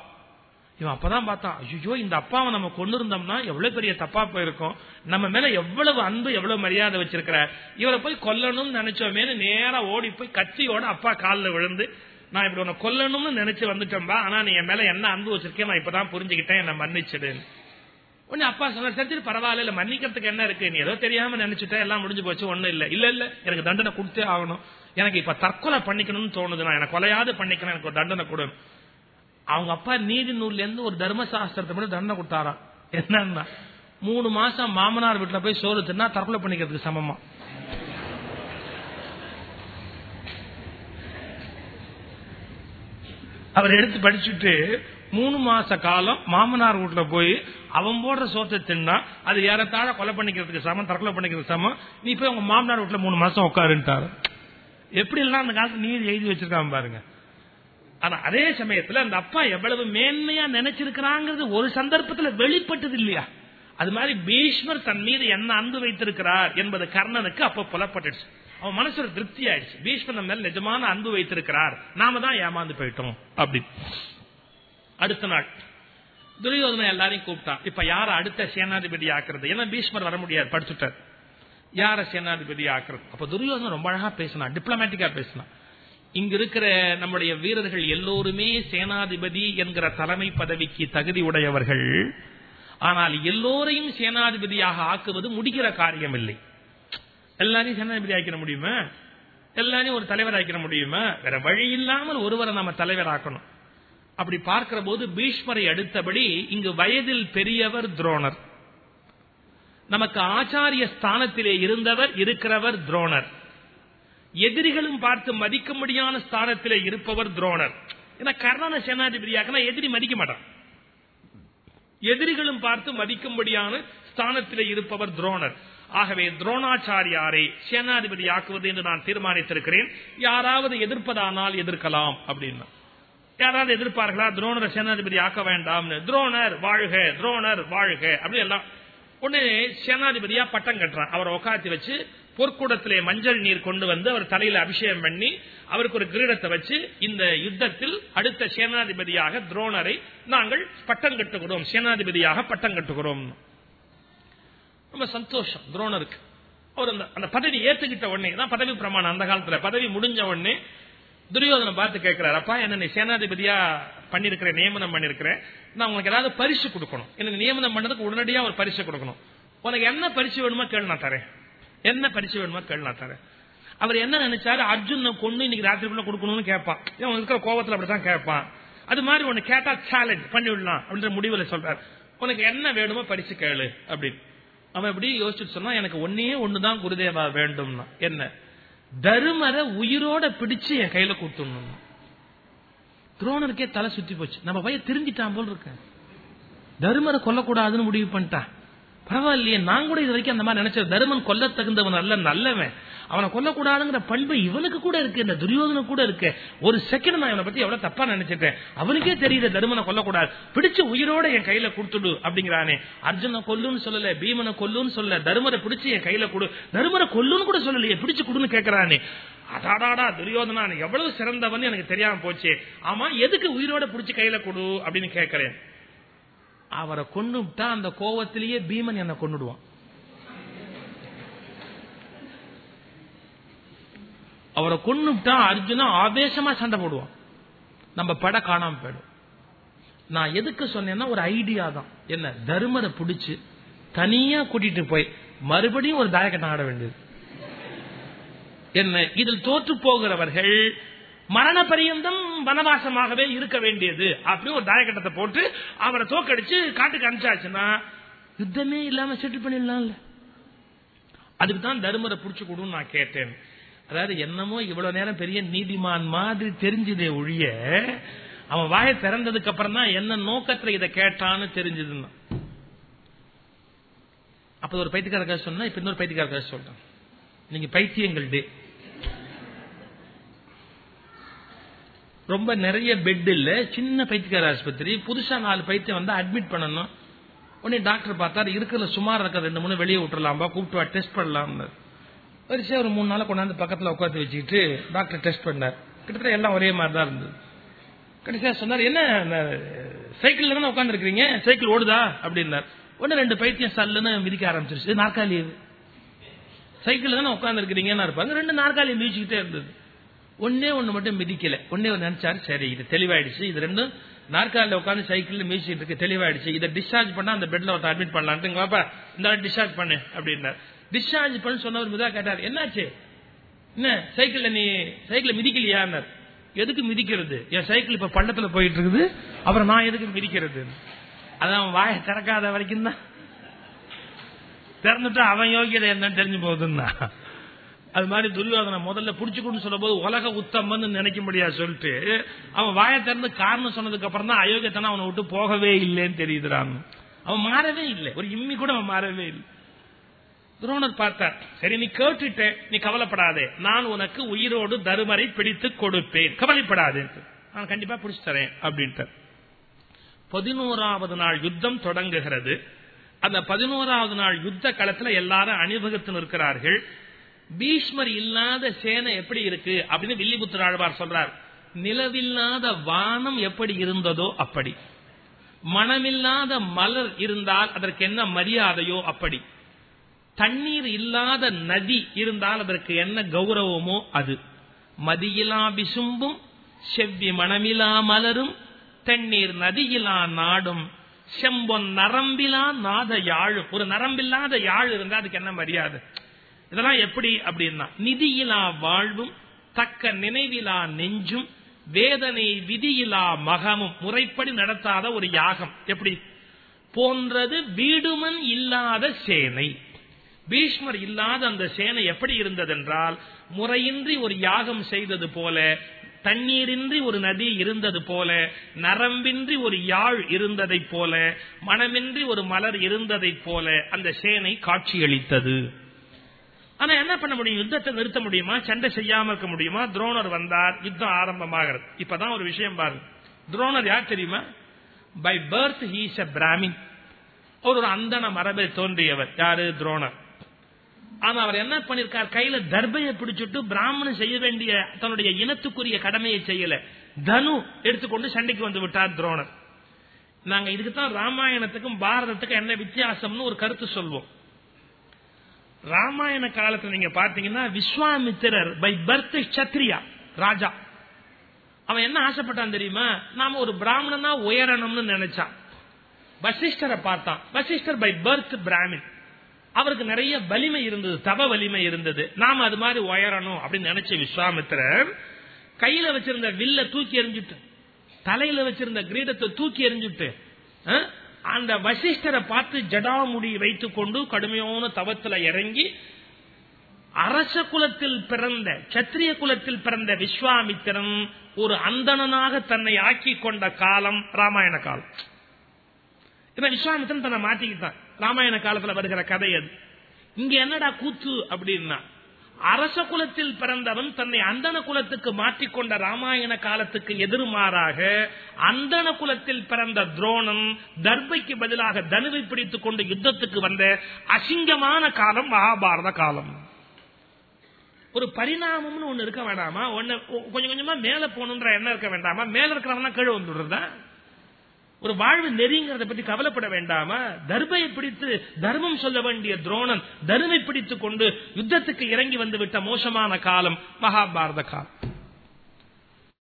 இவன் அப்பதான் பார்த்தான் ஐயோ இந்த அப்பாவை நம்ம கொண்டு இருந்தோம்னா எவ்வளவு பெரிய தப்பா போயிருக்கும். நம்ம மேல எவ்வளவு அன்பு எவ்வளவு மரியாதை வச்சிருக்கிற? இவரை போய் கொல்லணும்னு நினைச்சோமேனு நேரா ஓடி போய் கத்தியோட அப்பா காலில் விழுந்து நான் இப்படி உன்னை கொல்லணும்னு நினைச்சு வந்துட்டேன்பா ஆனா நீ என் மேல என்ன அன்பு வச்சிருக்கேன் நான் இப்பதான் புரிஞ்சுக்கிட்டேன் என்ன மன்னிச்சிடு. உடனே அப்பா சொன்ன சரி பரவாயில்ல இல்ல மன்னிக்கிறதுக்கு என்ன இருக்கு? நீ ஏதோ தெரியாம நினைச்சுட்டா எல்லாம் முடிஞ்சு போச்சு ஒண்ணு இல்ல. இல்ல இல்ல எனக்கு தண்டனை கொடுத்தே ஆகணும். எனக்கு இப்ப தற்கொலை பண்ணிக்கணும்னு தோணுது நான் எனக்கு கொலையாவது பண்ணிக்கணும் எனக்கு ஒரு தண்டனை கொடு. அவங்க அப்பா நீதி நூல்ல இருந்து ஒரு தர்மசாஸ்திரத்தை மட்டும் தண்டனை கொடுத்தாராம். என்னன்னா மூணு மாசம் மாமனார் வீட்டுல போய் சோறு தின்னா தற்கொலை பண்ணிக்கிறதுக்கு சமமா? அவர் எடுத்து படிச்சுட்டு மூணு மாச காலம் மாமனார் வீட்டுல போய் அவன் போடுற சோத்தை தின்னா அது ஏறத்தாழ கொலை பண்ணிக்கிறதுக்கு சமம் தற்கொலை பண்ணிக்கிறதுக்கு சமம். நீ போய் உங்க மாமனார் வீட்டுல மூணு மாசம் உட்காருன்ட்டாரு. எப்படி எல்லாம் அந்த காலத்துல நீதி எழுதி வச்சிருக்காம பாருங்க. ஆனா அதே சமயத்துல அந்த அப்பா எவ்வளவு மேன்மையா நினைச்சிருக்கிறாங்கிறது ஒரு சந்தர்ப்பத்துல வெளிப்பட்டது இல்லையா? அது மாதிரி பீஷ்மர் தன் மீது என்ன அன்பு வைத்திருக்கிறார் என்பது கர்ணனுக்கு அப்ப புலப்பட்டுச்சு. அவன் மனசுல திருப்தி ஆயிடுச்சு. பீஷ்மர் நம்ம மேல நிஜமான அன்பு வைத்திருக்கிறார். நாம தான் ஏமாந்து போயிட்டோம். அப்படி. அடுத்த நாள். துரியோதனை எல்லாரையும் கூப்பிட்டான். இப்ப யார அடுத்த சேனாதிபதி ஆக்குறது? ஏன்னா பீஷ்மர் வர முடியாது. படிச்சுட்டார் யார சேனாதிபதி ஆக்குறது? அப்ப துரியோதனை ரொம்ப அழகா பேசினான். டிப்ளமேட்டிக்கா பேசினான். இங்க இருக்கிற நம்முடைய வீரர்கள் எல்லோருமே சேனாதிபதி என்கிற தலைமை பதவிக்கு தகுதி உடையவர்கள். ஆனால் எல்லோரையும் சேனாதிபதியாக ஆக்குவது முடிக்கிற காரியம் இல்லை எல்லாரையும் சேனாதிபதி ஆக்கிட முடியுமா? எல்லாரையும் ஒரு தலைவர் ஆக்கிட முடியுமா? வேற வழி இல்லாமல் ஒருவரை நம்ம தலைவர் ஆக்கணும். அப்படி பார்க்கிற போது பீஷ்மரை அடுத்தபடி இங்கு வயதில் பெரியவர் துரோணர். நமக்கு ஆச்சாரிய ஸ்தானத்திலே இருந்தவர் இருக்கிறவர் துரோணர். எதிரிகளும் பார்த்து மதிக்க முடியாத ஸ்தானத்திலே இருப்பவர் துரோணர். ஏன்னா கர்ணன சேனாதிபதியாக எதிரி மதிக்க மாட்டான். எதிரிகளும் பார்த்து மதிக்கும்படியான ஸ்தானத்திலே இருப்பவர் துரோணர். ஆகவே துரோணாச்சாரியாரை சேனாதிபதி ஆக்குவது என்று நான் தீர்மானித்திருக்கிறேன். யாராவது எதிர்ப்பதானால் எதிர்க்கலாம் அப்படின்னா. யாராவது எதிர்ப்பார்களா? துரோணரை சேனாதிபதி ஆக்க வேண்டாம் துரோணர் வாழ்க துரோணர் வாழ்க. அப்படி எல்லாம். உடனே சேனாதிபதியா பட்டம் கட்டுறான். அவரை உட்காத்தி வச்சு பொற்கூடத்திலே மஞ்சள் நீர் கொண்டு வந்து அவர் தலையில அபிஷேகம் பண்ணி அவருக்கு ஒரு கிரீடத்தை வச்சு இந்த யுத்தத்தில் அடுத்த சேனாதிபதியாக துரோணரை நாங்கள் பட்டம் கட்டுகிறோம். சேனாதிபதியாக பட்டம் கட்டுகிறோம். ரொம்ப சந்தோஷம். துரோணருக்கு அவர் அந்த அந்த பதவி ஏத்துக்கிட்ட உடனே தான் பதவி பிரமாணம் அந்த காலத்துல. பதவி முடிஞ்ச உடனே துரியோதனை பார்த்து கேட்கிறார் அப்பா என்ன நீ சேனாதிபதியா பண்ணிருக்கிறேன் நியமனம் பண்ணிருக்கிறேன் நான் உங்களுக்கு ஏதாவது பரிசு கொடுக்கணும். எனக்கு நியமனம் பண்ணதுக்கு உடனடியா ஒரு பரிசு கொடுக்கணும். உனக்கு என்ன பரிசு வேணுமோ கேள்னா தரேன். என்ன பரிசு வேணுமோ கேள்னா தரேன். அவர் என்ன நினைச்சாரு? அர்ஜுன கொண்டு இன்னைக்கு ராத்திரிக்குள்ள கொடுக்கணும்னு கேட்பான். இவன் இருக்கிற கோபத்துல அப்படித்தான் கேட்பான். அது மாதிரி ஒண்ணு கேட்டா சேலஞ்ச் பண்ணி விடலாம் அப்படின்ற முடிவுல சொல்றாரு. உனக்கு என்ன வேணுமோ பரிசு கேளு அப்படின்னு. அவன் எப்படி யோசிச்சுட்டு சொன்னா எனக்கு ஒன்னே ஒண்ணுதான் குருதேவா வேண்டும்னா. என்ன? தருமரை உயிரோட பிடிச்சு என் கையில கூட்டணும் துரோணருக்கே தலை சுத்தி போச்சு. நம்ம பையன் திருந்திட்டான் போல் இருக்க தருமரை கொல்லக்கூடாதுன்னு முடிவு பண்ணிட்டான். பரவாயில்லையே நான் கூட இது வரைக்கும் அந்த மாதிரி நினைச்சேன் தருமன் கொல்ல தகுந்தவன் அல்ல நல்லவன். அவனை கொல்லக்கூடாதுங்கிற பண்பு இவனுக்கு கூட இருக்கு இந்த துரியோதன கூட இருக்கு. ஒரு செகண்ட் நான் இவனை பத்தி எவ்வளவு தப்பா நினைச்சிட்டேன். அவனுக்கே தெரியுது தருமனை கொல்லக்கூடாது. பிடிச்சு உயிரோட என் கையில கொடுத்துடு அப்படிங்கிறானே. அர்ஜுன கொல்லுன்னு சொல்லல பீமனை கொல்லுன்னு சொல்லல தருமரை பிடிச்சு என் கையில கொடு. தருமரை கொல்லுன்னு கூட சொல்லலையே பிடிச்சு கொடுன்னு கேட்கிறானே அதாடாடா துரியோதனா எவ்வளவு சிறந்தவன் எனக்கு தெரியாம போச்சு. ஆமா எதுக்கு உயிரோட பிடிச்சு கையில கொடு அப்படின்னு கேட்கிறேன் அவரை கொண்டுட்டா அந்த கோவத்திலேயே பீமன் என்ன கொண்டுடுவான் அவரை கொண்டுட்டா அர்ஜுனா ஆவேசமா சண்டை போடுவான். நம்ம பட காணாம போயிடும். நான் எதுக்கு சொன்னேன்னா ஒரு ஐடியா தான். என்ன தர்மரை பிடிச்சு தனியா கூட்டிட்டு போய் மறுபடியும் ஒரு தாயக்கட்டம் ஆட வேண்டியது. என்ன இதில் தோற்று போகிறவர்கள் மரண பரியந்தம் வனவாசமாகவே இருக்க வேண்டியது. அப்படின்னு ஒரு தாயக்கட்டத்தை போட்டு அவரை தோக்கடிச்சு காட்டுக்கு அனுப்பிச்சாச்சுன்னா யுத்தமே இல்லாம செட்டில் பண்ணிடலாம்ல. அதுக்கு தான் தர்மரை புடிச்சு கொடுன்னு நான் கேட்டேன். அதாவது என்னமோ இவ்வளவு நேரம் பெரிய நீதிமான் மாதிரி தெரிஞ்சதே ஒழிய அவன் வாயை திறந்ததுக்கு அப்புறம் தான் என்ன நோக்கத்துல இதை கேட்டான்னு தெரிஞ்சதுன்னா. அப்ப ஒரு பைத்தியக்கார கதை சொன்னா இப்ப இன்னொரு பைத்தியக்கார கதை சொல்றேன். நீங்க பைத்தியங்கள் டே. ரொம்ப நிறைய பெட் இல்ல சின்ன பைத்தியக்கார ஆஸ்பத்திரி புதுசா நாலு பைத்தியம் வந்து அட்மிட் பண்ணணும். உடனே டாக்டர் பார்த்தாரு இருக்கிற சுமார் இருக்க ரெண்டு மூணு வெளியே விட்டுலாம்பா கூப்பிட்டு டெஸ்ட் பண்ணலாம்னு. வரிசையா ஒரு மூணு நாள் கொண்டாந்து பக்கத்துல உட்காந்து வச்சுக்கிட்டு டாக்டர் டெஸ்ட் பண்ணார். கிட்டத்தட்ட எல்லாம் ஒரே மாதிரி தான் இருந்தது. கடைசியா சொன்னார் என்ன சைக்கிள்ல தானே உட்காந்துருக்கீங்க சைக்கிள் ஓடுதா? அப்படின்னார். ஒன்னு ரெண்டு பைத்தியம் சல்லுன்னு மிதிக்க ஆரம்பிச்சிருச்சு. நாற்காலி இது. சைக்கிள் தானே உட்காந்துருக்கிறீங்கன்னு இருப்பாங்க. ரெண்டு நாற்காலி மிதிச்சுக்கிட்டே இருந்தது. ஒன்னே ஒண்ணு மட்டும் மிதிக்கல. ஒன்னே ஒன்று நினைச்சாரு சரி இது தெளிவாயிடுச்சு. இது ரெண்டும் நாற்காலில் உட்காந்து சைக்கிள் மிதிச்சிட்டு இருக்கு. தெளிவாயிடுச்சு. இதை டிஸ்சார்ஜ் பண்ணா அந்த பெட்ல ஒருத்தர் அட்மிட் பண்ணலான்ட்டு பாப்பா இந்த டிஸ்சார்ஜ் பண்ணு அப்படின்னார். டிஸ்சார்ஜ் பண்ணு சொன்னவர் மிதா கேட்டார் என்னாச்சு? என்ன சைக்கிள்ல நீ சைக்கிள் மிதிக்கலையான்னார். எதுக்கு மிதிக்கிறது? என் சைக்கிள் இப்ப பள்ளத்துல போயிட்டு இருக்குது அப்புறம் நான் எதுக்கு மிதிக்கிறது? அதான் வாயை திறக்காத வரைக்கும் தான். திறந்துட்டா அவன் யோகியதை என்னன்னு தெரிஞ்சு போகுதுன்னா. அது மாதிரி துரியோதனை முதல்ல புடிச்சுக்கணும்னு சொல்லும் போது உலக உத்தமன்னு நினைக்க முடியாது சொல்லிட்டு அவன் வாயை திறந்து காரணம் சொன்னதுக்கு அப்புறம் தான் அயோக்கியத்தனை அவனை விட்டு போகவே இல்லைன்னு தெரியுதுறான் அவன் மாறவே இல்லை. ஒரு இம்மி கூட அவன் மாறவே இல்லை. துரோணர் பார்த்தார் சரி நீ கேட்டுட்ட நீ கவலைப்படாதே. நான் உனக்கு உயிரோடு தருமரை பிடித்து கொடுப்பேன். கவலைப்படாதே. நான் கண்டிப்பா பிடிச்சு தரேன் அப்படின்ட்டு பதினோராவது நாள் யுத்தம் தொடங்குகிறது. அந்த பதினோராவது நாள் யுத்த களத்துல எல்லாரும் அணிவகுத்து நிற்கிறார்கள் பீஷ்மர் இல்லாத சேனை எப்படி இருக்கு? அப்படின்னு வில்லிபுத்திர ஆழ்வார் சொல்றார். நிலவில்லாத வானம் எப்படி இருந்ததோ அப்படி. மனமில்லாத மலர் இருந்தால் அதற்கு என்ன மரியாதையோ அப்படி. தண்ணீர் இல்லாத நதி இருந்தால் அதற்கு என்ன கௌரவமோ அது. மதியிலா விசும்பும் செவ்வி மணமிலா மலரும் தண்ணீர் நதியிலா நாடும் செம்பொன் நரம்பிலா நாத யாழும். ஒரு நரம்பில்லாத யாழ் இருந்தா அதுக்கு என்ன மரியாதை? இதெல்லாம் எப்படி அப்படின்னா நிதியிலா வாழ்வும் தக்க நினைவிலா நெஞ்சும் வேதனை விதியிலா மகமும். முறைப்படி நடத்தாத ஒரு யாகம். எப்படி? போன்றது வீடுமன் இல்லாத சேனை. பீஷ்மர் இல்லாத அந்த சேனை எப்படி இருந்ததென்றால் முறையின்றி ஒரு யாகம் செய்தது போல தண்ணீரின்றி ஒரு நதி இருந்தது போல நரம்பின்றி ஒரு யாழ் இருந்ததைப் போல மனமின்றி ஒரு மலர் இருந்ததைப் போல அந்த சேனை காட்சியளித்தது. ஆனா என்ன பண்ண முடியும்? யுத்தத்தை நிறுத்த முடியுமா? சண்டை செய்யாம இருக்க முடியுமா? துரோணர் வந்தார் யுத்தம் ஆரம்பமாகிறது. இப்பதான் ஒரு விஷயம் பாருங்க. துரோணர் யார் தெரியுமா? By birth he's a Brahmin அவர் ஒரு அந்தன மரபில் தோன்றியவர். யாரு? துரோணர். ஆனா அவர் என்ன பண்ணிருக்கார்? கையில தர்பையை பிடிச்சிட்டு பிராமணன் செய்ய வேண்டிய தன்னுடைய இனத்துக்குரிய கடமையை செய்யல. தனு எடுத்துக்கொண்டு சண்டைக்கு வந்து விட்டார் துரோணர் நாங்க இதுக்குத்தான் ராமாயணத்துக்கும் பாரதத்துக்கும் என்ன வித்தியாசம்னு ஒரு கருத்து சொல்வோம். ராமாயண காலத்துல நீங்க பாத்தீங்கன்னா விஸ்வாமித்திரர் பை பர்த் சத்ரியா ராஜா. அவன் என்ன ஆசைப்பட்டான் தெரியுமா? நாம ஒரு பிராமணனா உயரணும்னு நினைச்சான். வசிஷ்டரை பார்த்தான். வசிஷ்டர் பை பர்த் பிராமின். அவருக்கு நிறைய வலிமை இருந்தது தவ வலிமை இருந்தது. நாம அது மாதிரி உயரணும் அப்படின்னு நினைச்ச விஸ்வாமித்திரன் கையில வச்சிருந்த வில்ல தூக்கி எறிஞ்சுட்டு தலையில வச்சிருந்த கிரீடத்தை தூக்கி எறிஞ்சுட்டு அந்த வசிஷ்டரை பார்த்து ஜடாமுடி வைத்துக் கொண்டு கடுமையான தவத்துல இறங்கி அரச குலத்தில் பிறந்த சத்திரிய குலத்தில் பிறந்த விஸ்வாமித்திரன் ஒரு அந்தணனாக தன்னை ஆக்கி கொண்ட காலம் ராமாயண காலம். விஸ்வாமித்திரன் தன்னை மாத்திக்கிட்டான். ராமாயண காலத்துல வருகிற கதை அது. இங்க என்னடா கூத்து அப்படின்னா அரச குலத்தில் பிறந்தவன் தன்னை அந்தன குலத்துக்கு மாற்றிக்கொண்ட ராமாயண காலத்துக்கு எதிர்மாறாக அந்தன குலத்தில் பிறந்த துரோணன் தர்பைக்கு பதிலாக தனுவை பிடித்துக் கொண்டு யுத்தத்துக்கு வந்த அசிங்கமான காலம் மகாபாரத காலம். ஒரு பரிணாமம்னு ஒண்ணு இருக்க வேண்டாமா? ஒன்னு கொஞ்சம் கொஞ்சமா மேல போகணுன்ற எண்ணம் இருக்க வேண்டாமா? மேல இருக்கிறவன் கீழே வந்துடுறதா? ஒரு வாழ்வு நெறிங்கிறத பற்றி கவலைப்பட வேண்டாமா தர்மையை பிடித்து தர்மம் சொல்ல வேண்டிய துரோணன் தர்மை பிடித்துக் கொண்டு யுத்தத்துக்கு இறங்கி வந்து விட்ட மோசமான காலம் மகாபாரத காலம்.